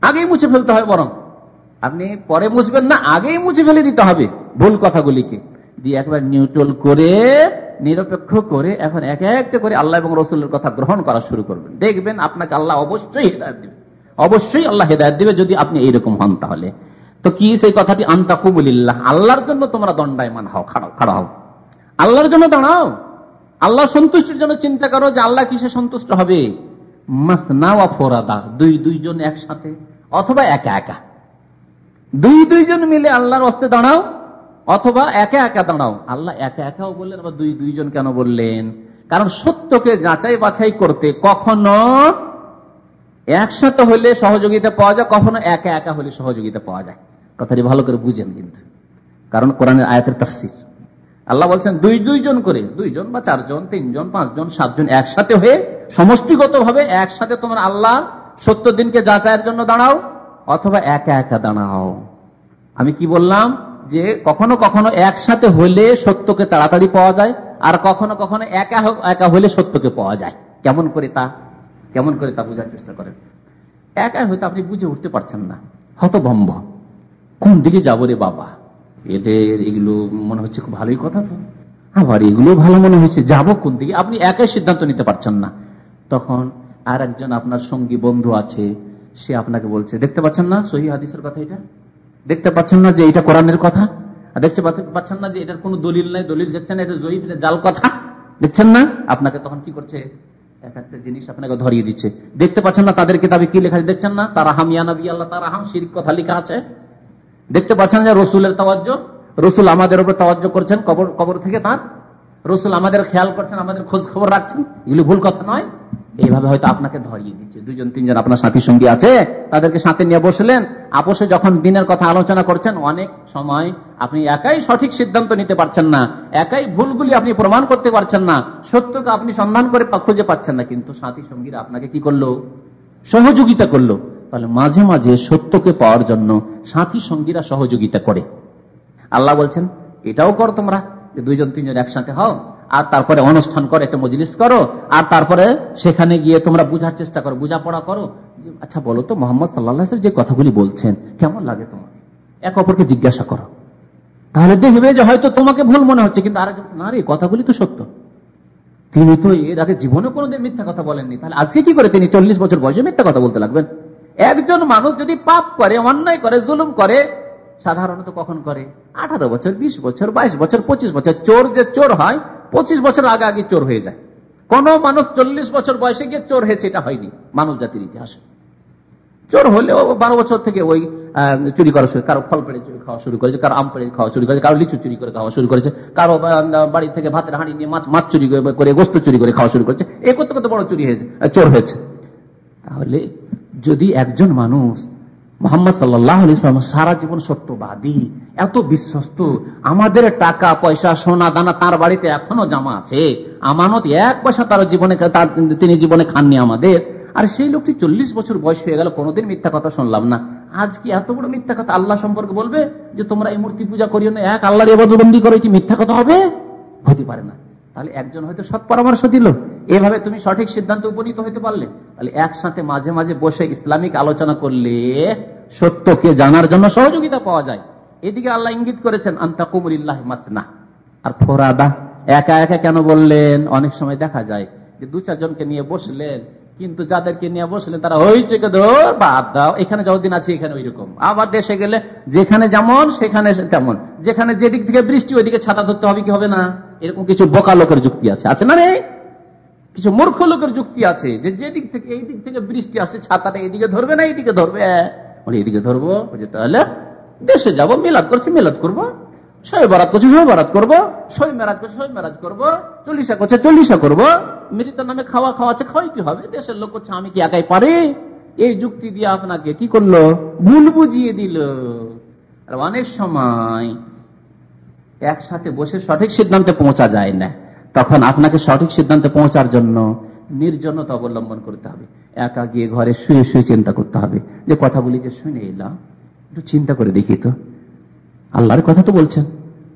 Speaker 3: আগেই মুছে ফেলতে হয় বরং। আপনি পরে মুছবেন না, আগেই মুছে ফেলে দিতে হবে ভুল কথাগুলিকে। দিয়ে একবার নিউট্রাল করে, নিরপেক্ষ করে, এখন এক একটা করে আল্লাহ এবং রসুলের কথা গ্রহণ করা শুরু করবেন। দেখবেন আপনাকে আল্লাহ অবশ্যই হেদায়ত দেবে। অবশ্যই আল্লাহ হেদায়ত দেবে যদি আপনি এইরকম হন তাহলে। তো কি সেই কথাটি? আন্তা কুবুলিল্লাহ আল্লাহর জন্য তোমরা দণ্ডায়মান হও খাড়া হও। আল্লাহর জন্য দাঁড়াও। আল্লাহ সন্তুষ্টির জন্য চিন্তা করো যে আল্লাহ কিসে সন্তুষ্ট হবে? মাসনা ওয়া ফোরাদা, দুই দুইজন একসাথে, অথবা একা একা। দুই দুইজন মিলে আল্লাহর অস্তে দাঁড়াও, অথবা একা একা দাঁড়াও। আল্লাহ একা একাও বললেন, আবার দুই দুইজন কেন বললেন? কারণ সত্যকে যাচাই বাছাই করতে কখনো একসাথে হলে সহযোগিতা পাওয়া যায়, কখনো একা একা হলে সহযোগিতা পাওয়া যায়। কথাটি ভালো করে বুঝেন কিন্তু। কারণ কোরআনের আয়াতের তাফসির। আল্লাহ বলছেন, দুই দুইজন করে, দুইজন বা চারজন, তিনজন, পাঁচজন, সাতজন একসাথে হয়ে সমষ্টিগত ভাবে একসাথে তোমার আল্লাহ সত্য দিনকে যাচাইয়ের জন্য দাঁড়াও। অথবা একা একা দাঁড়াও। আমি কি বললাম? যে কখনো কখনো একসাথে হলে সত্যকে তাড়াতাড়ি পাওয়া যায়, আর কখনো কখনো একা একা হলে সত্যকে পাওয়া যায়। কেমন করে তা? কেমন করে তা বোঝার চেষ্টা করেন। একা হয়তো আপনি বুঝে উঠতে পারছেন না। হতভম্ব। কোন দিকে যাব রে বাবা? এদের এগুলো মনে হচ্ছে খুব ভালোই কথা তো। আবার এগুলো ভালো মনে হয়েছে যাব কোন দিকে? আপনি একাই সিদ্ধান্ত নিতে পারছেন না। তখন আর একজন আপনার সঙ্গী বন্ধু আছে সে আপনাকে বলছে, দেখতে পাচ্ছেন না সহি হাদিসের কথা এটা? দেখতে পাচ্ছেন না যে এটা কোরআনের কথা? দেখতে পাচ্ছেন না যে এটার কোনো দলিল নাই, দলিল দেখছেন এটা জয়ীফ জাল কথা? দেখছেন না? আপনাকে তখন কি করছে? এক একটা জিনিস আপনাকে ধরিয়ে দিচ্ছে। দেখতে পাচ্ছেন না তাদের কিতাবে কি লেখা দেখছেন না? তারা আল্লাহ তারা হাম শির কথা লেখা আছে। দেখতে পাচ্ছেন যে রসুলের তাওয়াজ্য রসুল আমাদের উপর তাওয়াজ্য করছেন, কবর কবর থেকে তার? রসুল আমাদের খেয়াল করছেন, আমাদের খোঁজ খবর রাখছেন? এগুলি ভুল কথা নয়। এইভাবে হয়তো আপনাকে ধরিয়ে দিচ্ছে। দুজন, তিনজন আপনার সাথী সঙ্গী আছে, তাদেরকে সাথে নিয়ে বসলেন। আপোষে যখন দিনের কথা আলোচনা করছেন, অনেক সময় আপনি একাই সঠিক সিদ্ধান্ত নিতে পারছেন না। একাই ভুলগুলি আপনি প্রমাণ করতে পারছেন না। সত্যকে আপনি সন্ধান করে খুঁজে পাচ্ছেন না। কিন্তু সাথী সঙ্গীরা আপনাকে কি করল? সহযোগিতা করল। তাহলে মাঝে মাঝে সত্যকে পাওয়ার জন্য সাথী সঙ্গীরা সহযোগিতা করে। আল্লাহ বলছেন, এটাও করো তোমরা। দুইজন, তিনজন একসাথে হও। আর তারপরে অনুষ্ঠান করো, একটা মজলিস করো, আর তারপরে সেখানে গিয়ে তোমরা বুঝার চেষ্টা করো, বোঝাপড়া করো। আচ্ছা বলো তো, মোহাম্মদ সাল্লাহ যে কথাগুলি বলছেন, কেমন লাগে তোমাকে? এক অপরকে জিজ্ঞাসা করো। তাহলে দেখবে যে হয়তো তোমাকে ভুল মনে হচ্ছে, কিন্তু আরেকজন না রে কথাগুলি তো সত্য। তিনি তো এর আগে জীবনে কোনোদিন মিথ্যা কথা বলেননি। তাহলে আজকে কি করে তিনি চল্লিশ বছর বয়সে মিথ্যা কথা বলতে লাগবেন? একজন মানুষ যদি পাপ করে, অন্যায় করে, জুলুম করে, সাধারণত কখন করে? আঠারো বছর, বিশ বছর, বাইশ বছর, পঁচিশ বছর, চোর যে চোর হয় পঁচিশ বছর আগে আগে চোর হয়ে যায়। কোন মানুষ চল্লিশ বছর বয়সে গিয়ে চোর হয়েছে, এটা হয়নি মানব জাতির ইতিহাসে। চোর হলেও বারো বছর থেকে ওই চুরি করা শুরু কারও ফল পেড়ে চুরি খাওয়া শুরু করেছে, কারও আম পেড়ে খাওয়া শুরু করেছে, কারও লিচু চুরি করে খাওয়া শুরু করেছে, কারও বাড়ি থেকে ভাতের হাঁড়ি নিয়ে মাছ মাছ চুরি করে গোস্ত চুরি করে খাওয়া শুরু করেছে। এ করতে করতে বড় চুরি হয়েছে চোর হয়েছে। তাহলে যদি একজন মানুষ মোহাম্মদ সাল্লাম সারা জীবন সত্যবাদী, এত বিশ্বস্ত। আমাদের টাকা, পয়সা, সোনা, দানা তার বাড়িতে এখনও জামা আছে। আমানত এক পয়সা তার জীবনে তিনি জীবনে খাননি আমাদের। আর সেই লোকটি চল্লিশ বছর বয়স হয়ে গেল, কোনোদিন মিথ্যা কথা শুনলাম না। আজ কি এত বড় মিথ্যা কথা আল্লাহ সম্পর্কে বলবে যে তোমরা এই মূর্তি পূজা করিও না? এক আল্লাহর এবাদবন্দি করো এটি মিথ্যা কথা হবে? হতে পারে না। তাহলে একজন হয়তো সৎ পরামর্শ দিল। এভাবে তুমি সঠিক সিদ্ধান্ত উপনীত হইতে পারলে। তাহলে একসাথে মাঝে মাঝে বসে ইসলামিক আলোচনা করলে সত্যকে জানার জন্য সহযোগিতা পাওয়া যায়। এদিকে আল্লাহ ইঙ্গিত করেছেন আন্তা কুমুরিল্লাহ মাসনা। আর ফোরাদা, একা একা কেন বললেন? অনেক সময় দেখা যায় যে দু চারজনকে নিয়ে বসলেন, কিন্তু যাদেরকে নিয়ে বসলেন, তারা ওই চেকে ধর, বাদ দাও, এখানে যতদিন আছে এখানে ওই রকম আবার দেশে গেলে যেখানে যেমন, সেখানে তেমন। যেখানে যেদিক থেকে বৃষ্টি, ওইদিকে ছাতা ধরতে হবে কি হবে না? এরকম কিছু বোকা লোকের যুক্তি আছে। আছে না রে? কিছু মূর্খ লোকের যুক্তি আছে যে যেদিক থেকে এই দিক থেকে বৃষ্টি আসছে, ছাতাটা এইদিকে ধরবে না, এইদিকে ধরবে। এইদিকে ধরবো? তাহলে দেশে যাব, মেলাদ করছি, মেলাদ করব। সই বরাত করছে সই বরাত করব। সই মেরাজ করছে সই মেরাজ করব। চল্লিশা করছে, চল্লিশা করব। মৃত নামে খাওয়া খাওয়াচ্ছে, খাওয়াই কি হবে? দেশের লোক করছে আমি কি একাই পারি? এই যুক্তি দিয়ে আপনাকে কি করল? ভুল বুঝিয়ে দিল। অনেক সময় একসাথে বসে সঠিক সিদ্ধান্তে পৌঁছা যায় না। তখন আপনাকে সঠিক সিদ্ধান্তে পৌঁছার জন্য নির্জনতা অবলম্বন করতে হবে। একা গিয়ে ঘরে শুয়ে শুয়ে চিন্তা করতে হবে। যে কথাগুলি যে শুনে এলাম, একটু চিন্তা করে দেখি তো। আল্লাহর কথা তো বলছেন,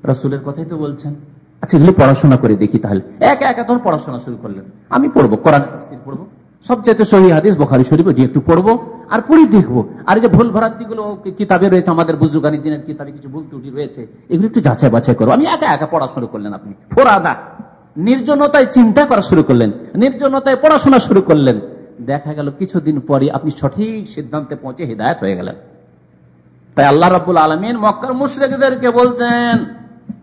Speaker 3: রসুলের কথাই তো বলছেন। আচ্ছা এগুলি পড়াশোনা করে দেখি তাহলে। একা একা তখন পড়াশোনা শুরু করলেন। আমি পড়ব, কোরআন, পড়ব। সবচাইতে সহি হাদিস বোখারি শরীফ এটি একটু পড়ব। আর পড়ি দেখব। আর এই যে ভুল ভ্রান্তি গুলো কিতাবে রয়েছে, আমাদের বুজরুগানি দিনের কিতাবে কিছু ভুল ত্রুটি রয়েছে, এগুলো একটু যাচাই বাছাই করব আমি একা একা পড়া শুরু করলেন আপনি। ফোরাদা। নির্জনতায় চিন্তা করা শুরু করলেন। নির্জনতায় পড়াশোনা শুরু করলেন। দেখা গেল কিছুদিন পরে আপনি সঠিক সিদ্ধান্তে পৌঁছে হৃদায়ত হয়ে গেলেন। তাই আল্লাহ রাবুল আলমিন মক্কার মুশ্রেকদেরকে বলছেন,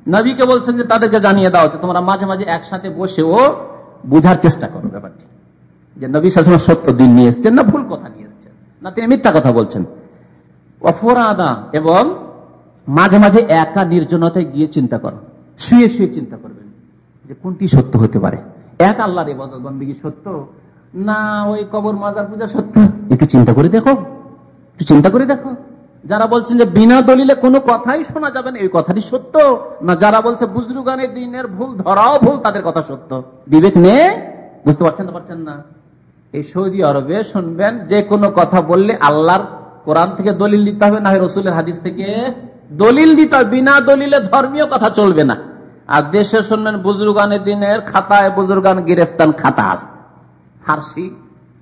Speaker 3: নবীকে বলছেন যে তাদেরকে জানিয়ে দেওয়া হচ্ছে তোমরা মাঝে মাঝে একসাথে বসেও বুঝার চেষ্টা করো ব্যাপারটি। যে নবী শাসন সত্য দিন নিয়ে এসছেন না ভুল কথা নিয়ে না, তিনি মিথ্যা কথা বলছেন। অফরাদা এবং মাঝে মাঝে একা নির্জনতায় গিয়ে চিন্তা করো। শুয়ে শুয়ে চিন্তা করবেন যে কোনটি সত্য হতে পারে। এক আল্লাহর এবাদত বন্দী সত্য? না, ওই কবর মাজার পূজা সত্য। একটু চিন্তা করে দেখো। একটু চিন্তা করে দেখো। যারা বলছেন যে বিনা দলিলে কোনো কথাই শোনা যাবে না, এই কথাটি সত্য। না, যারা বলছে বুজরুগানের দিনের ভুল ধরাও ভুল, তাদের কথা সত্য। বিবেক নেই বুঝতে পারছেন না পারছেন না? এই সৌদি আরবে শুনবেন, যে কোনো কথা বললে আল্লাহর কোরআন থেকে দলিল দিতে হবে না রসুলের হাদিস থেকে দলিল দিতে হবে। বিনা দলিলে ধর্মীয় কথা চলবে না। আর দেশে শুনবেন, বুজরুগানের দিনের খাতায় বুজুর্গান গিরেফতান খাতা আস ফার্সি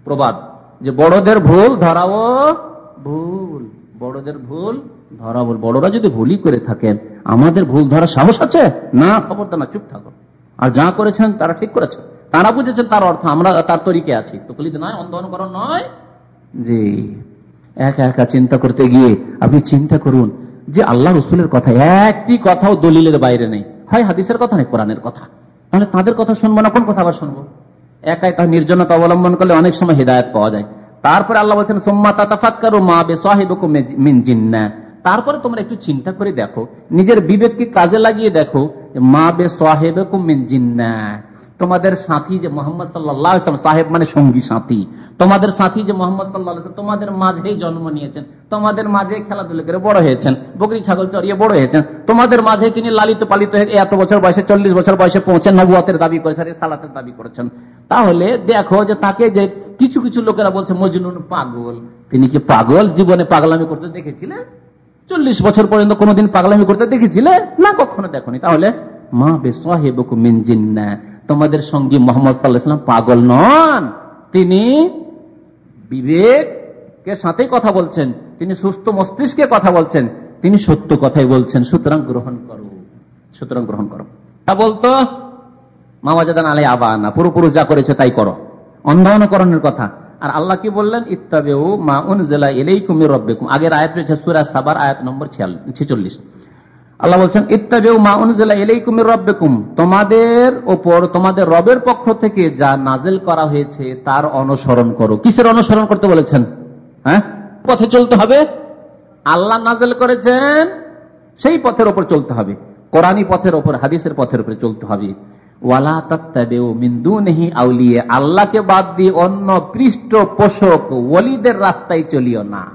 Speaker 3: প্রবাদ, যে বড়দের ভুল ধরাও ভুল, বড়দের ভুল ধরা ভুল। বড়রা যদি ভুলই করে থাকেন, আমাদের ভুল ধরার সাহস আছে? না খবর না, চুপ থাকো। আর যা করেছেন, তারা ঠিক করেছেন। তারা বুঝেছেন তার অর্থ, আমরা তার তরিকে আছি। তো কলিতে নয় অন্ধকরণ নয়। জি। একা একা চিন্তা করতে গিয়ে আপনি চিন্তা করুন যে আল্লাহ রসুলের কথা, একটি কথাও দলিলের বাইরে নেই। হয় হাদিসের কথা নেই কোরআনের কথা? তাহলে তাদের কথা শুনব না, কোন কথা আবার শুনব? একাই তার নির্জনতা অবলম্বন করলে অনেক সময় হৃদায়ত পাওয়া যায়। তারপরে আল্লাহ বলছেন, সোম্মা তাতাফাক্কারু মা বে সাহেবকু মিন জিন্না। তারপরে তোমরা একটু চিন্তা করে দেখো, নিজের বিবেককে কাজে লাগিয়ে দেখো মা বে সাহেবকু মিন জিন্না। তোমাদের সাথী যে মোহাম্মদ সাল্লাহ সাহেব মানে সঙ্গী, সাথী। তোমাদের সাথী যে মোহাম্মদ সাল্লাহ তোমাদের মাঝেই জন্ম নিয়েছেন। তোমাদের মাঝে খেলাধুলা করে বড় হয়েছেন। বকরি, ছাগল চড়িয়ে বড় হয়েছেন। তোমাদের মাঝে তিনি লালিত পালিত হয়ে এত বছর বয়সে, চল্লিশ বছর বয়সে পৌঁছেন, নবুয়াতের দাবি করেছেন সালাতের দাবি করেছেন। তাহলে দেখো যে তাকে যে কিছু কিছু লোকেরা বলছে, মজনুন পাগল। তিনি কি পাগল? জীবনে পাগলামি করতে দেখেছিলেন চল্লিশ বছর পর্যন্ত কোনোদিন পাগলামি করতে দেখেছিলে? না, কখনো দেখনি। তাহলে মা বে সাহেবকু মিন জিন্না। তোমাদের সঙ্গী মোহাম্মদ সাল্লাহাম পাগল নন। তিনি বিবেকের সাথে কথা বলছেন, তিনি সুস্থ মস্তিষ্কে কথা বলছেন, তিনি সত্য কথাই বলছেন, সুতরাং গ্রহণ করো, সুতরাং গ্রহণ করো। তা বলতো, মামাজাদান আলাই আবানা পুরোপুরুষ যা করেছে তাই করো। অন্ধানুকরণের কথা। আর আল্লাহ কি বললেন? ইত্তাবেউ মা উন জেলা এলেই কুমির রব্বেকুম। আগের আয়াত রয়েছে সুরা সাবার আয়াত নম্বর ছেচল্লিশ। আল্লাহ বলছেন, ইত্তাবেউ মা উনজিলা ইলাইকুমির রাব্বিকুম। তোমাদের ওপর, তোমাদের রবের পক্ষ থেকে যা নাজেল করা হয়েছে, তার অনুসরণ করো। কিসের অনুসরণ করতে বলেছেন? হ্যাঁ? পথে চলতে হবে। আল্লাহ নাজেল করেছেন, সেই পথের ওপর চলতে হবে। কোরআনী পথের ওপর, হাদিসের পথের উপরে চলতে হবে। ওয়ালা তত্তাবেউ মিন্দু নেহি আউলিয়ে। আল্লাহকে বাদ দিয়ে অন্য পৃষ্ঠ পোষক ওলিদের রাস্তায় চলিও না।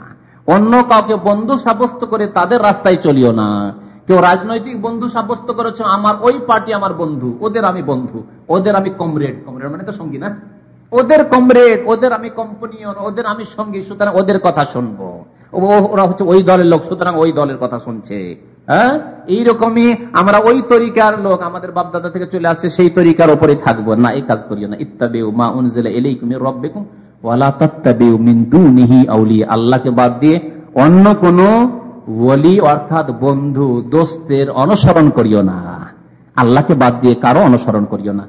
Speaker 3: অন্য কাউকে বন্ধু সাব্যস্ত করে তাদের রাস্তায় চলিও না। কেউ রাজনৈতিক বন্ধু সাব্যস্ত করেছে, আমার ওই পার্টি আমার বন্ধু, ওদের আমি বন্ধু, ওদের আমি কমরেড কমরেড মানে তো সঙ্গী না? ওদের কমরেড, ওদের আমি কম্পনিয়ন ওদের আমি সঙ্গী, সুতরাং ওদের কথা শুনব। ওরা হচ্ছে ওই দলের লোক, সুতরাং ওই দলের কথা শুনছে। হ্যাঁ? এইরকমই আমরা ওই তরিকার লোক, আমাদের বাপদাদা থেকে চলে আসছে, সেই তরিকার ওপরে থাকব। না, এই কাজ করিও না। ইত্তাবেউ মা উনজিলা ইলাইকুম মির রাব্বিকুম, ওয়ালা তাত্তাবিউ মিন দুনিহি আউলিয়া। আল্লাহকে বাদ দিয়ে অন্য কোন ওলি অর্থাৎ বন্ধু, দোস্তের অনুসরণ করিও না। আল্লাহকে বাদ দিয়ে কারও অনুসরণ করিও না।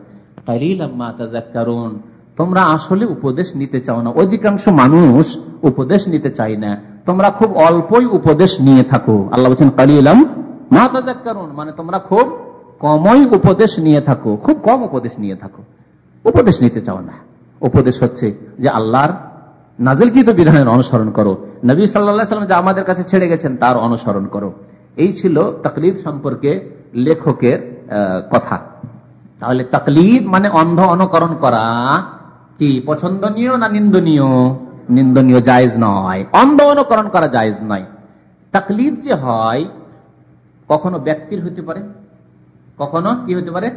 Speaker 3: কারণ তোমরা আসলে উপদেশ নিতে চাও না। অধিকাংশ মানুষ উপদেশ নিতে চাই না। তোমরা খুব অল্পই উপদেশ নিয়ে থাকো। আল্লাহ বলছেন, কালিলাম মা কারণ মানে তোমরা খুব কমই উপদেশ নিয়ে থাকো। খুব কম উপদেশ নিয়ে থাকো। উপদেশ নিতে চাও না। উপদেশ হচ্ছে যে আল্লাহর নাজিলকৃত বিধানের অনুসরণ করো। নবী সাল্লাম যা আমাদের কাছে ছেড়ে গেছেন, তার অনুসরণ করো। এই ছিল তকলিদ সম্পর্কে লেখকের কথা। তাহলে তকলিদ মানে অন্ধ অনুকরণ করা কি? পছন্দনীয় না নিন্দনীয়? নিন্দনীয় জায়জ নয়। অন্ধ অনুকরণ করা জায়জ নয়। তকলিদ যে হয়, কখনো ব্যক্তির হতে পারে, কখনো কি হতে পারে?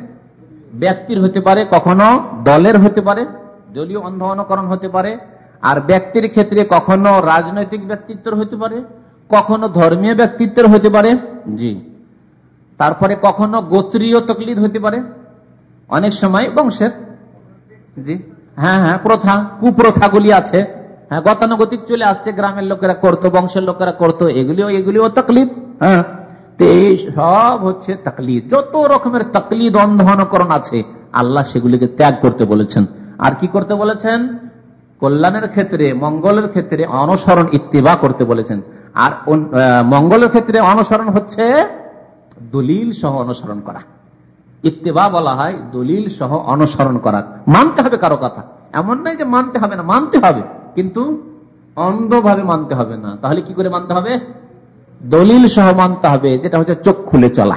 Speaker 3: ব্যক্তির হতে পারে, কখনো দলের হতে পারে, দলীয় অন্ধ অনুকরণ হতে পারে আর ব্যক্তির ক্ষেত্রে কখনো রাজনৈতিক ব্যক্তিত্বের হতে পারে, কখনো ধর্মীয় ব্যক্তিত্বের হতে পারে, জি। তারপরে কখনো গোত্রীয় তকলিদ হতে পারে, অনেক সময় বংশের, জি। হ্যাঁ হ্যাঁ প্রথা, কুপ্রথাগুলি আছে। হ্যাঁ গতানুগতিক চলে আসছে, গ্রামের লোকেরা করতো, বংশের লোকেরা করতো, এগুলিও এগুলিও তকলিদ হ্যাঁ। তো এই সব হচ্ছে তকলিদ। যত রকমের তকলিদ, অন্ধনকরণ আছে, আল্লাহ সেগুলিকে ত্যাগ করতে বলেছেন। আর কি করতে বলেছেন? কল্যাণের ক্ষেত্রে, মঙ্গলের ক্ষেত্রে অনুসরণ ইত্তিবা করতে বলেছেন। আর মঙ্গলের ক্ষেত্রে অনুসরণ হচ্ছে দলিল সহ অনুসরণ করা। ইত্তেবা বলা হয় দলিল সহ অনুসরণ করা। মানতে হবে কারও কথা। এমন নয় যে মানতে হবে না, মানতে হবে। কিন্তু অন্ধভাবে মানতে হবে না। তাহলে কি করে মানতে হবে? দলিল সহ মানতে হবে, যেটা হচ্ছে চোখ খুলে চলা।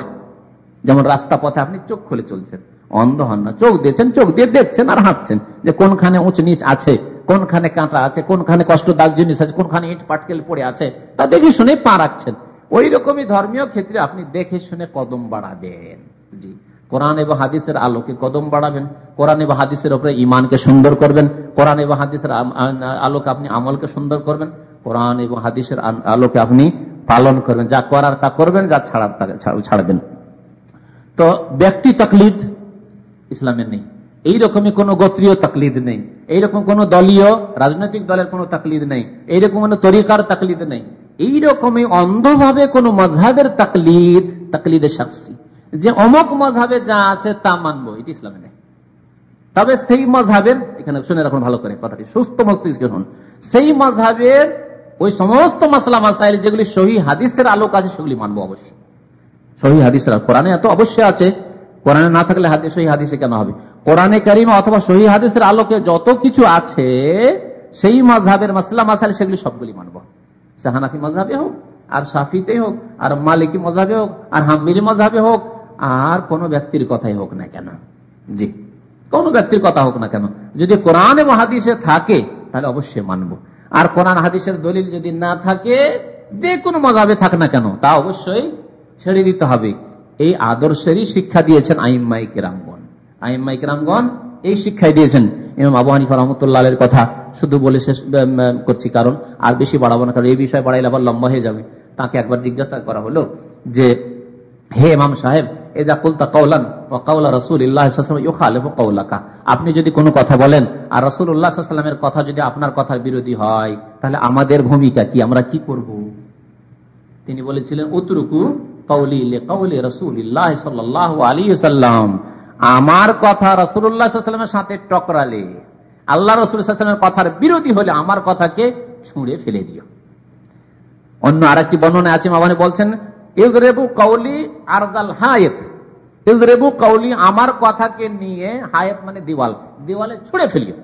Speaker 3: যেমন রাস্তা পথে আপনি চোখ খুলে চলছেন। অন্ধ হন না। চোখ দিয়েছেন, চোখ দিয়ে দেখছেন আর হাঁটছেন যে কোনখানে উঁচ নিচ আছে। কোনখানে কাঁটা আছে, কোনখানে কষ্টদায়ক জিনিস আছে, কোনখানে ইট পাটকেল পড়ে আছে, তা দেখে শুনে পা রাখছেন। ওই রকমই ধর্মীয় ক্ষেত্রে আপনি দেখে শুনে কদম বাড়াবেন। জি। কোরআন এবং হাদিসের আলোকে কদম বাড়াবেন, কোরআন এবং হাদিসের উপরে ইমানকে সুন্দর করবেন, কোরআন এবং হাদিসের আলোকে আপনি আমলকে সুন্দর করবেন, কোরআন এবং হাদিসের আলোকে আপনি পালন করবেন। যা করার তা করবেন, যা ছাড়ার তা ছাড়বেন। তো ব্যক্তি তকলিদ ইসলামের নেই। এইরকমই কোন গোত্রীয় তকলিদ নেই। এইরকম কোন দলীয় রাজনৈতিক দলের কোন তকলিদ নেই। এইরকম কোন তরিকার তকলিদ নেই। এইরকমই অন্ধভাবে কোন মজহাবের তকলিদ তকলিদের শাস্তি যে অমক মজহাবে যা আছে তা মানবো, এটি ইসলামে নেই। তবে সেই মজহাবের, এখানে শুনে রাখুন ভালো করে কথাটি, সুস্থ মস্তিষ্কে শুন সেই মজহাবের ওই সমস্ত মাসলা মাসাইল যেগুলি সহি হাদিসের আলোক আছে, সেগুলি মানবো অবশ্যই। সহি হাদিসের কোরআনে এত অবশ্যই আছে। কোরআনে না থাকলে হাদিস সহি হাদিসে কেন হবে? কোরআনে কারিমা অথবা সহি হাদিসের আলোকে যত কিছু আছে, সেই মজহাবের মাসলা, মাসাইল সেগুলি সবগুলি মানবো। সাহানাফি মজাবে হোক, আর সাফিতে হোক, আর মালিকি মজাবে হোক, আর হাম্মিরি মজাবে হোক, আর কোন ব্যক্তির কথাই হোক না কেন? জি। কোন ব্যক্তির কথা হোক না কেন? যদি কোরআন এবং হাদিসে থাকে, তাহলে অবশ্যই মানব। আর কোরআন হাদিসের দলিল যদি না থাকে, যে কোনো মজাবে থাক না কেন, তা অবশ্যই ছেড়ে দিতে হবে। এই আদর্শেরই শিক্ষা দিয়েছেন আইম্মাই কেরামগণ। আইম্মাই কেরামগণ এই শিক্ষাই দিয়েছেন। ইমাম আবু হানিফা রহমতুল্লাহের কথা শুধু বলে শেষ করছি কারণ আর বেশি বাড়াবো না, কারণ এই বিষয়ে বাড়াইলে আবার লম্বা হয়ে যাবে। তাকে একবার জিজ্ঞাসা করা হলো যে, হে ইমাম সাহেব, এজা কুলতা কৌলান ও কৌলা রসুল কৌলাকা আপনি যদি কোনো কথা বলেন, আর রসুল উল্লাহামের কথা যদি আপনার কথার বিরোধী হয়, তাহলে আমাদের ভূমিকা কি? আমরা কি করব? তিনি বলেছিলেন, উতরুকু কৌলি কৌলি রসুল সাল্লাহ আলী সাল্লাম আমার কথা রসুল্লাহামের সাথে টকরালে, আল্লাহ রসুলের কথার বিরোধী হলে আমার কথাকে ছুঁড়ে ফেলে দিও। অন্য আরেকটি বর্ণনা আছে মামানে বলছেন ইজরেবু কৌলি আরদাল হায়েত। ইজরেবু কৌলি আমার কথাকে নিয়ে হায়েত মানে দিওয়াল। দেওয়ালে ছুঁড়ে ফেলিও।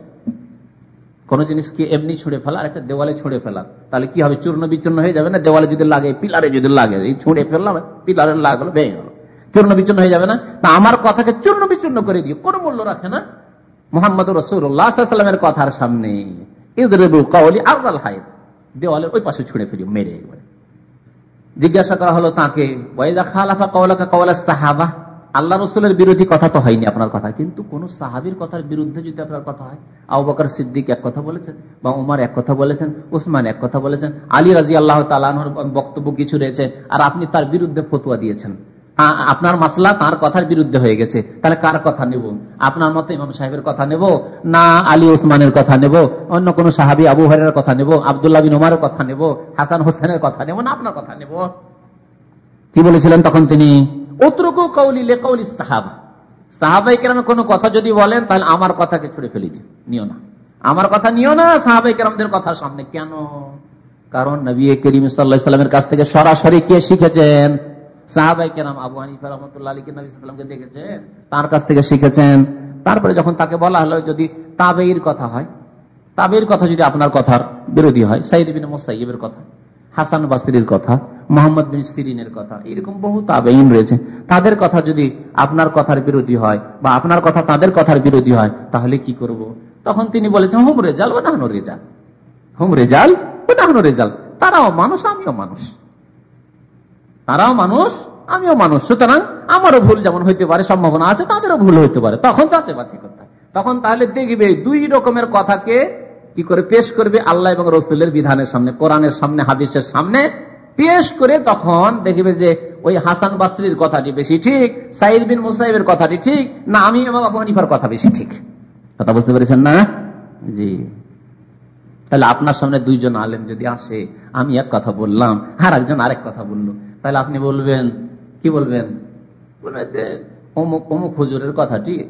Speaker 3: কোন জিনিসকে এমনি ছুঁড়ে ফেলা আর একটা দেওয়ালে ছুড়ে ফেলা। তাহলে কি হবে? চূর্ণ বিচূর্ণ হয়ে যাবে না? দেওয়ালে যদি লাগে, পিলারে যদি লাগে ছুঁড়ে ফেললাম, পিলারে লাগল, ভেঙে গেল। চূর্ণ বিচূর্ণ হয়ে যাবে না? তা আমার কথাকে চূর্ণ বিচূর্ণ করে দিও। কোন মূল্য রাখে না। মোহাম্মদ রসুল্লাহামের কথার সামনে। দেওয়ালের ওই পাশে ছুড়ে ফেলিও, মেরে জিজ্ঞাসা করা হলো তাকে সাহাবা? আল্লাহ রসুলের বিরোধী কথা তো হয়নি আপনার কথা, কিন্তু কোন সাহাবির কথার বিরুদ্ধে যদি আপনার কথা হয়, আবু বকর সিদ্দিক এক কথা বলেছেন বা উমার এক কথা বলেছেন, উসমান এক কথা বলেছেন, আলী রাজি আল্লাহ তালানোর বক্তব্য কিছু রয়েছে, আর আপনি তার বিরুদ্ধে ফতুয়া দিয়েছেন। আপনার মাসলা তার কথার বিরুদ্ধে হয়ে গেছে। তাহলে কার কথা নেব? আপনার মতো ইমাম সাহেবের কথা নেব? না আলী ওসমানের কথা নেব? অন্য কোন সাহাবি আবু হরের কথা নেব? আবদুল্লাহ বিন উমারের কথা নেব? হাসান হোসেনের কথা নেব? না, আপনার কথা নেব। কি বলেছিলেন তখন তিনি? অতরকু কৌলি লে কৌলি সাহাবা। সাহাবাই কেরাম কোনো কথা যদি বলেন, তাহলে আমার কথাকে ছুড়ে ফেলি দিও নিও না। আমার কথা নিও না সাহাবাই কেরামদের কথার সামনে। কেন? কারণ নবী করিম সাল্লাহ সাল্লামের কাছ থেকে সরাসরি কে শিখেছেন? সাহাবাই কেরাম আবু হানিফা রহমতুল্লাহ আলীকে নবীলামকে দেখেছেন, তার কাছ থেকে শিখেছেন। তারপরে যখন তাকে বলা হলো যদি তাবেইর কথা হয় তাবের কথা যদি আপনার কথার বিরোধী হয়, সাইদ বিন মোসাইবের কথা, হাসান বাস্তির কথা, মোহাম্মদ বিন সিরিনের কথা, এরকম বহু তাবেইন রয়েছে। তাদের কথা যদি আপনার কথার বিরোধী হয় বা আপনার কথা তাদের কথার বিরোধী হয়, তাহলে কি করব। তখন তিনি বলেছেন, হোম রেজাল ও নাহন রেজাল। হোম রেজাল ও নাহন রেজাল। তারাও মানুষ, আমিও মানুষ। তারাও মানুষ, আমিও মানুষ। সুতরাং আমারও ভুল যেমন হইতে পারে, সম্ভাবনা আছে, তাদেরও ভুল হইতে পারে। তখন যাচ্ছে বাছে কথা তখন তাহলে দেখবে দুই রকমের কথাকে কি করে পেশ করবে? আল্লাহ এবং রসুলের বিধানের সামনে, কোরআনের সামনে, হাদিসের সামনে পেশ করে তখন দেখবে যে ওই হাসান বাস্ত্রীর কথাটি বেশি ঠিক, সাইদ বিন মুসাইবের কথাটি ঠিক, না, আমি এবং আবু হানিফার কথা বেশি ঠিক। কথা বুঝতে পেরেছেন না? জি। তাহলে আপনার সামনে দুইজন আলেম যদি আসে, আমি এক কথা বললাম আর একজন আরেক কথা বলল। তাহলে আপনি বলবেন, কি বলবেন? অমুক অমুক হুজুরের কথাটি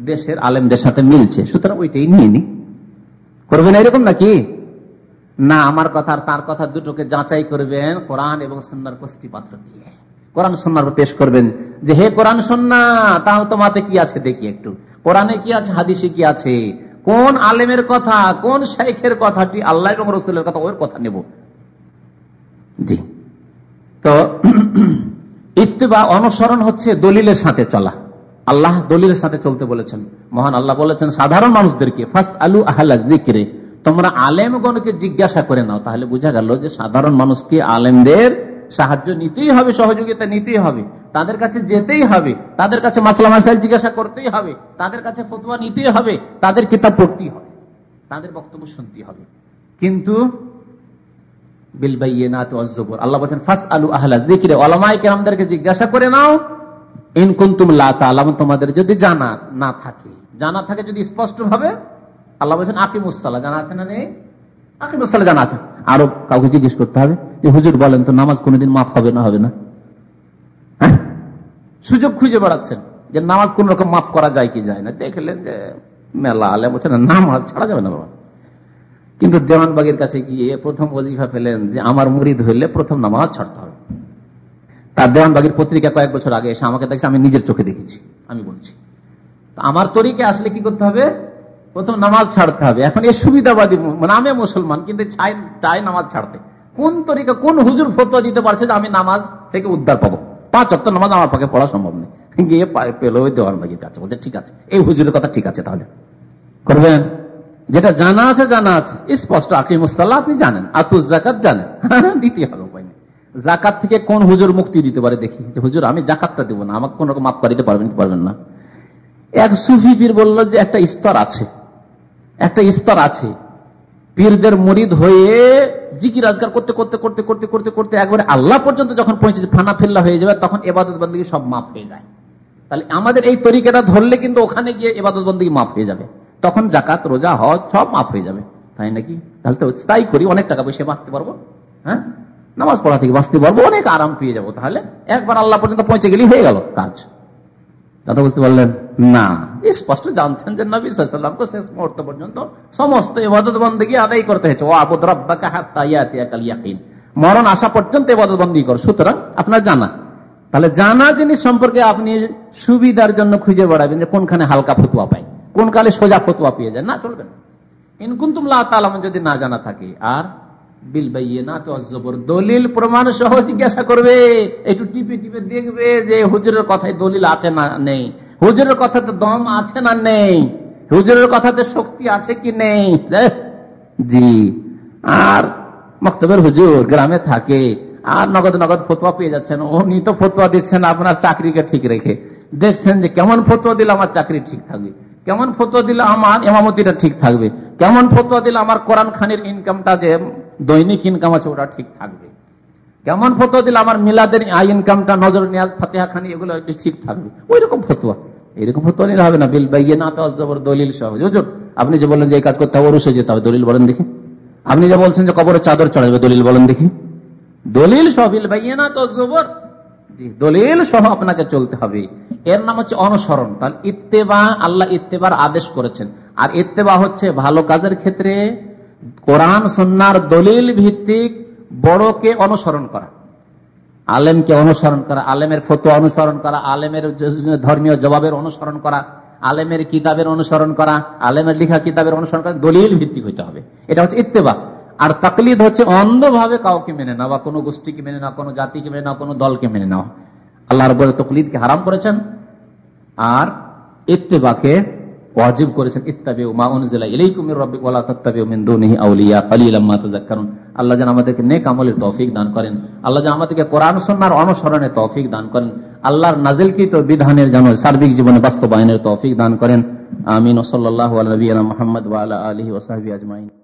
Speaker 3: দেশের আলেমদের সাথে মিলছে? সুতরাং ওইটাই নিয়ে নি। করবেন এরকম নাকি? না, আমার কথা আর তার কথা দুটোকে যাচাই করবেন, কোরআন এবং সন্ন্যার পাত্র দিয়ে। কোরআন সন্ন্যার পেশ করবেন যে, হে কোরআন সন্না, তাও তোমাতে কি আছে? দেখি একটু। কোরআনে কি আছে? হাদিসে কি আছে? কোন আলেমের কথা, কোন শেখের কথাটি আল্লাহ এবং রসুলের কথা ওর কথা নেব? জি। তো, ইত্তেবা, অনুসরণ হচ্ছে দলিলের সাথে চলা। আল্লাহ দলিলের সাথে চলতে বলেছেন। মহান আল্লাহ বলেছেন, সাধারণ মানুষদেরকে ফার্স্ট আলু আহ্লা তোমরা আলেমগণকে জিজ্ঞাসা করে নাও। তাহলে বোঝা গেল যে সাধারণ মানুষকে আলেমদের সাহায্য নিতেই হবে, সহযোগিতা নিতেই হবে। তাদের কাছে যেতেই হবে, তাদের কাছে মাসলা মাসাইল জিজ্ঞাসা করতেই হবে, তাদের কাছে ফতুয়া নিতেই হবে, তাদের কিতাব পড়তেই হবে, তাদের বক্তব্য শুনতেই হবে। কিন্তু জানা আছে। আরও কাউকে জিজ্ঞেস করতে হবে যে, হুজুর, বলেন তো নামাজ কোনোদিন মাফ হবে না হবে না? হ্যাঁ? সুযোগ খুঁজে বেড়াচ্ছেন যে, নামাজ কোন রকম মাফ করা যায় কি যায় না। দেখলেন যে, মেলা আলে বলছে, না, নামাজ ছাড়া যাবে না বাবা। কিন্তু দেওয়ানবাগের কাছে গিয়ে প্রথম ওজিফা পেলেন যে, আমার মুরিদ হইলে প্রথম নামাজ ছাড়তে হবে। তার দেওয়ানবাগের পত্রিকা কয়েক বছর আগে এসে আমাকে দেখছে, আমি নিজের চোখে দেখেছি, আমি বলছি। আমার তরিকে আসলে কি করতে হবে? প্রথম নামাজ ছাড়তে হবে। এখন এই সুবিধাবাদী মানে আমি মুসলমান, কিন্তু চাই নামাজ ছাড়তে। কোন তরিকা, কোন হুজুর ফতোয়া দিতে পারছে যে আমি নামাজ থেকে উদ্ধার পাবো? পাঁচ অক্ট নামাজ আমার পক্ষে পড়া সম্ভব নেই গিয়ে পেল দেওয়ার কাছে বলছে, ঠিক আছে, এই হুজুরের কথা ঠিক আছে তাহলে। করবেন? যেটা জানা আছে জানা আছে। স্পষ্ট। আকিমুসাল্লাহ আপনি জানেন, আতুস জাকাত জানেন। দিতে হবে উপায় নেই। জাকাত থেকে কোন হুজুর মুক্তি দিতে পারে দেখি। যে, হুজুর, আমি জাকাতটা দেবো না। আমাকে কোন রকম মাপ করিতে পারবেন পারবেন না? এক সুফি পীর বলল যে, একটা স্তর আছে। একটা স্তর আছে। পীরদের মরিদ হয়ে জিকি রাজগার করতে করতে করতে করতে করতে করতে একবারে আল্লাহ পর্যন্ত যখন পৌঁছেছে, ফানা ফেল্লা হয়ে যাবে, তখন এবাদত বন্দী সব মাফ হয়ে যায়। তাহলে আমাদের এই তরিকাটা ধরলে কিন্তু ওখানে গিয়ে এবাদত বন্দী মাফ হয়ে যাবে। তখন জাকাত রোজা, হজ সব মাফ হয়ে যাবে। তাই নাকি? তাহলে তো তাই করি, অনেক টাকা পয়সা বাঁচতে পারব হ্যাঁ? নামাজ পড়া থেকে বাঁচতে পারব, অনেক আরাম পেয়ে যাব তাহলে। একবার আল্লাহ পর্যন্ত পৌঁছে গেলেই হয়ে গেল কাজ। কথা বুঝতে পারলেন, না। স্পষ্ট জানছেন যে নবী সাল্লামকে শেষ মুহূর্ত পর্যন্ত সমস্ত এবাদত বন্দী আদায় করতে হয়েছে। ও আবুদ রব্বাকে মরণ আসা পর্যন্ত এবাদত বন্দী কর। সুতরাং আপনার জানা। তাহলে জানা জিনিস সম্পর্কে আপনি সুবিধার জন্য খুঁজে বেড়াবেন যে কোনখানে হালকা ফতুয়া পাই কোন কালে সোজা ফতুয়া পেয়ে যায়। না, চলবে না। ইনকুন্তুমলা যদি না জানা থাকে। আর বিল দলিল প্রমাণ সহ জিজ্ঞাসা করবে। একটু টিপে টিপে দেখবে যে হুজুরের কথায় দলিল আছে না নেই। হুজুরের কথাতে দম আছে না নেই? হুজুরের কথাতে শক্তি আছে কি নেই? জি। আর মক্তবের হুজুর গ্রামে থাকে। আর নগদ নগদ ফতোয়া পেয়ে যাচ্ছেন। উনি তো ফতোয়া দিচ্ছেন আপনার চাকরিকে ঠিক রেখে। দেখছেন যে কেমন ফতোয়া দিলে আমার চাকরি ঠিক থাকবে। কেমন ফতোয়া দিলে আমার এমামতিটা ঠিক থাকবে। কেমন ফতোয়া দিলে আমার কোরআন খানির ইনকামটা যে দৈনিক ইনকাম আছে, ওটা ঠিক থাকবে। কেমন ফতোয়া দিলে আমার মিলাদের ইনকামটা নজর নিয়াজ ফাতেহা খানি, এগুলো ঠিক থাকবে। ওই রকম ফতোয়া। এরকম ফতোয়া নিলে হবে না। বিল বাইয়ে না তো দলিল সহ। আপনি যে বলেন যে এই কাজ করতে হবে অবশ্যই যেতে হবে। দলিল বলেন দেখি। আপনি যে বলছেন যে কবরের চাদর চড়াবে, দলিল বলেন দেখি। দলিল সহ, বিল বাইয়ে না তো দলিল সহ আপনাকে চলতে হবে। এর নাম হচ্ছে অনুসরণ। তাহলে ইত্তেবা, আল্লাহ ইত্তেবার আদেশ করেছেন। আর ইত্তেবা হচ্ছে ভালো কাজের ক্ষেত্রে কোরআন সন্ন্যার দলিল ভিত্তিক বড়কে অনুসরণ করা। আলেমকে অনুসরণ করা, আলেমের ফটো অনুসরণ করা, আলেমের ধর্মীয় জবাবের অনুসরণ করা, আলেমের কিতাবের অনুসরণ করা, আলেমের লিখা কিতাবের অনুসরণ করা, দলিল ভিত্তিক হইতে হবে। এটা হচ্ছে ইত্তেবা। আর তাকলিদ হচ্ছে অন্ধভাবে কাউকে মেনে না বা কোনো গোষ্ঠীকে মেনে না কোনো জাতিকে মেনে না কোনো দলকে মেনে নেওয়া। আল্লাহ রব তকলিদকে হারাম করেছেন। আর ইত্তেবাকে ওয়াজিব করেছেন ইত্তাবে মা উনজিলা ইলাইকুম মির রাব্বিক ওয়ালা তাত্তাবিউ মিন দুনিহি আউলিয়া কালিলাম মা তাযাক্কারুন। আল্লাহ যেন আমাদেরকে নেক আমলের তৌফিক দান করেন। আল্লাহ যেন আমাদেরকে কোরআন, সুন্নাহর অনুসরণে তৌফিক দান করেন। আল্লাহর নাজিলকৃত বিধানের যেন সার্বিক জীবনে বাস্তবায়নের তৌফিক দান করেন। আমিন। ওয়া সাল্লাল্লাহু আলা নবিয়িনা মুহাম্মদ ওয়া আলা আলিহি ওয়া সাহবিহি আজমাইন।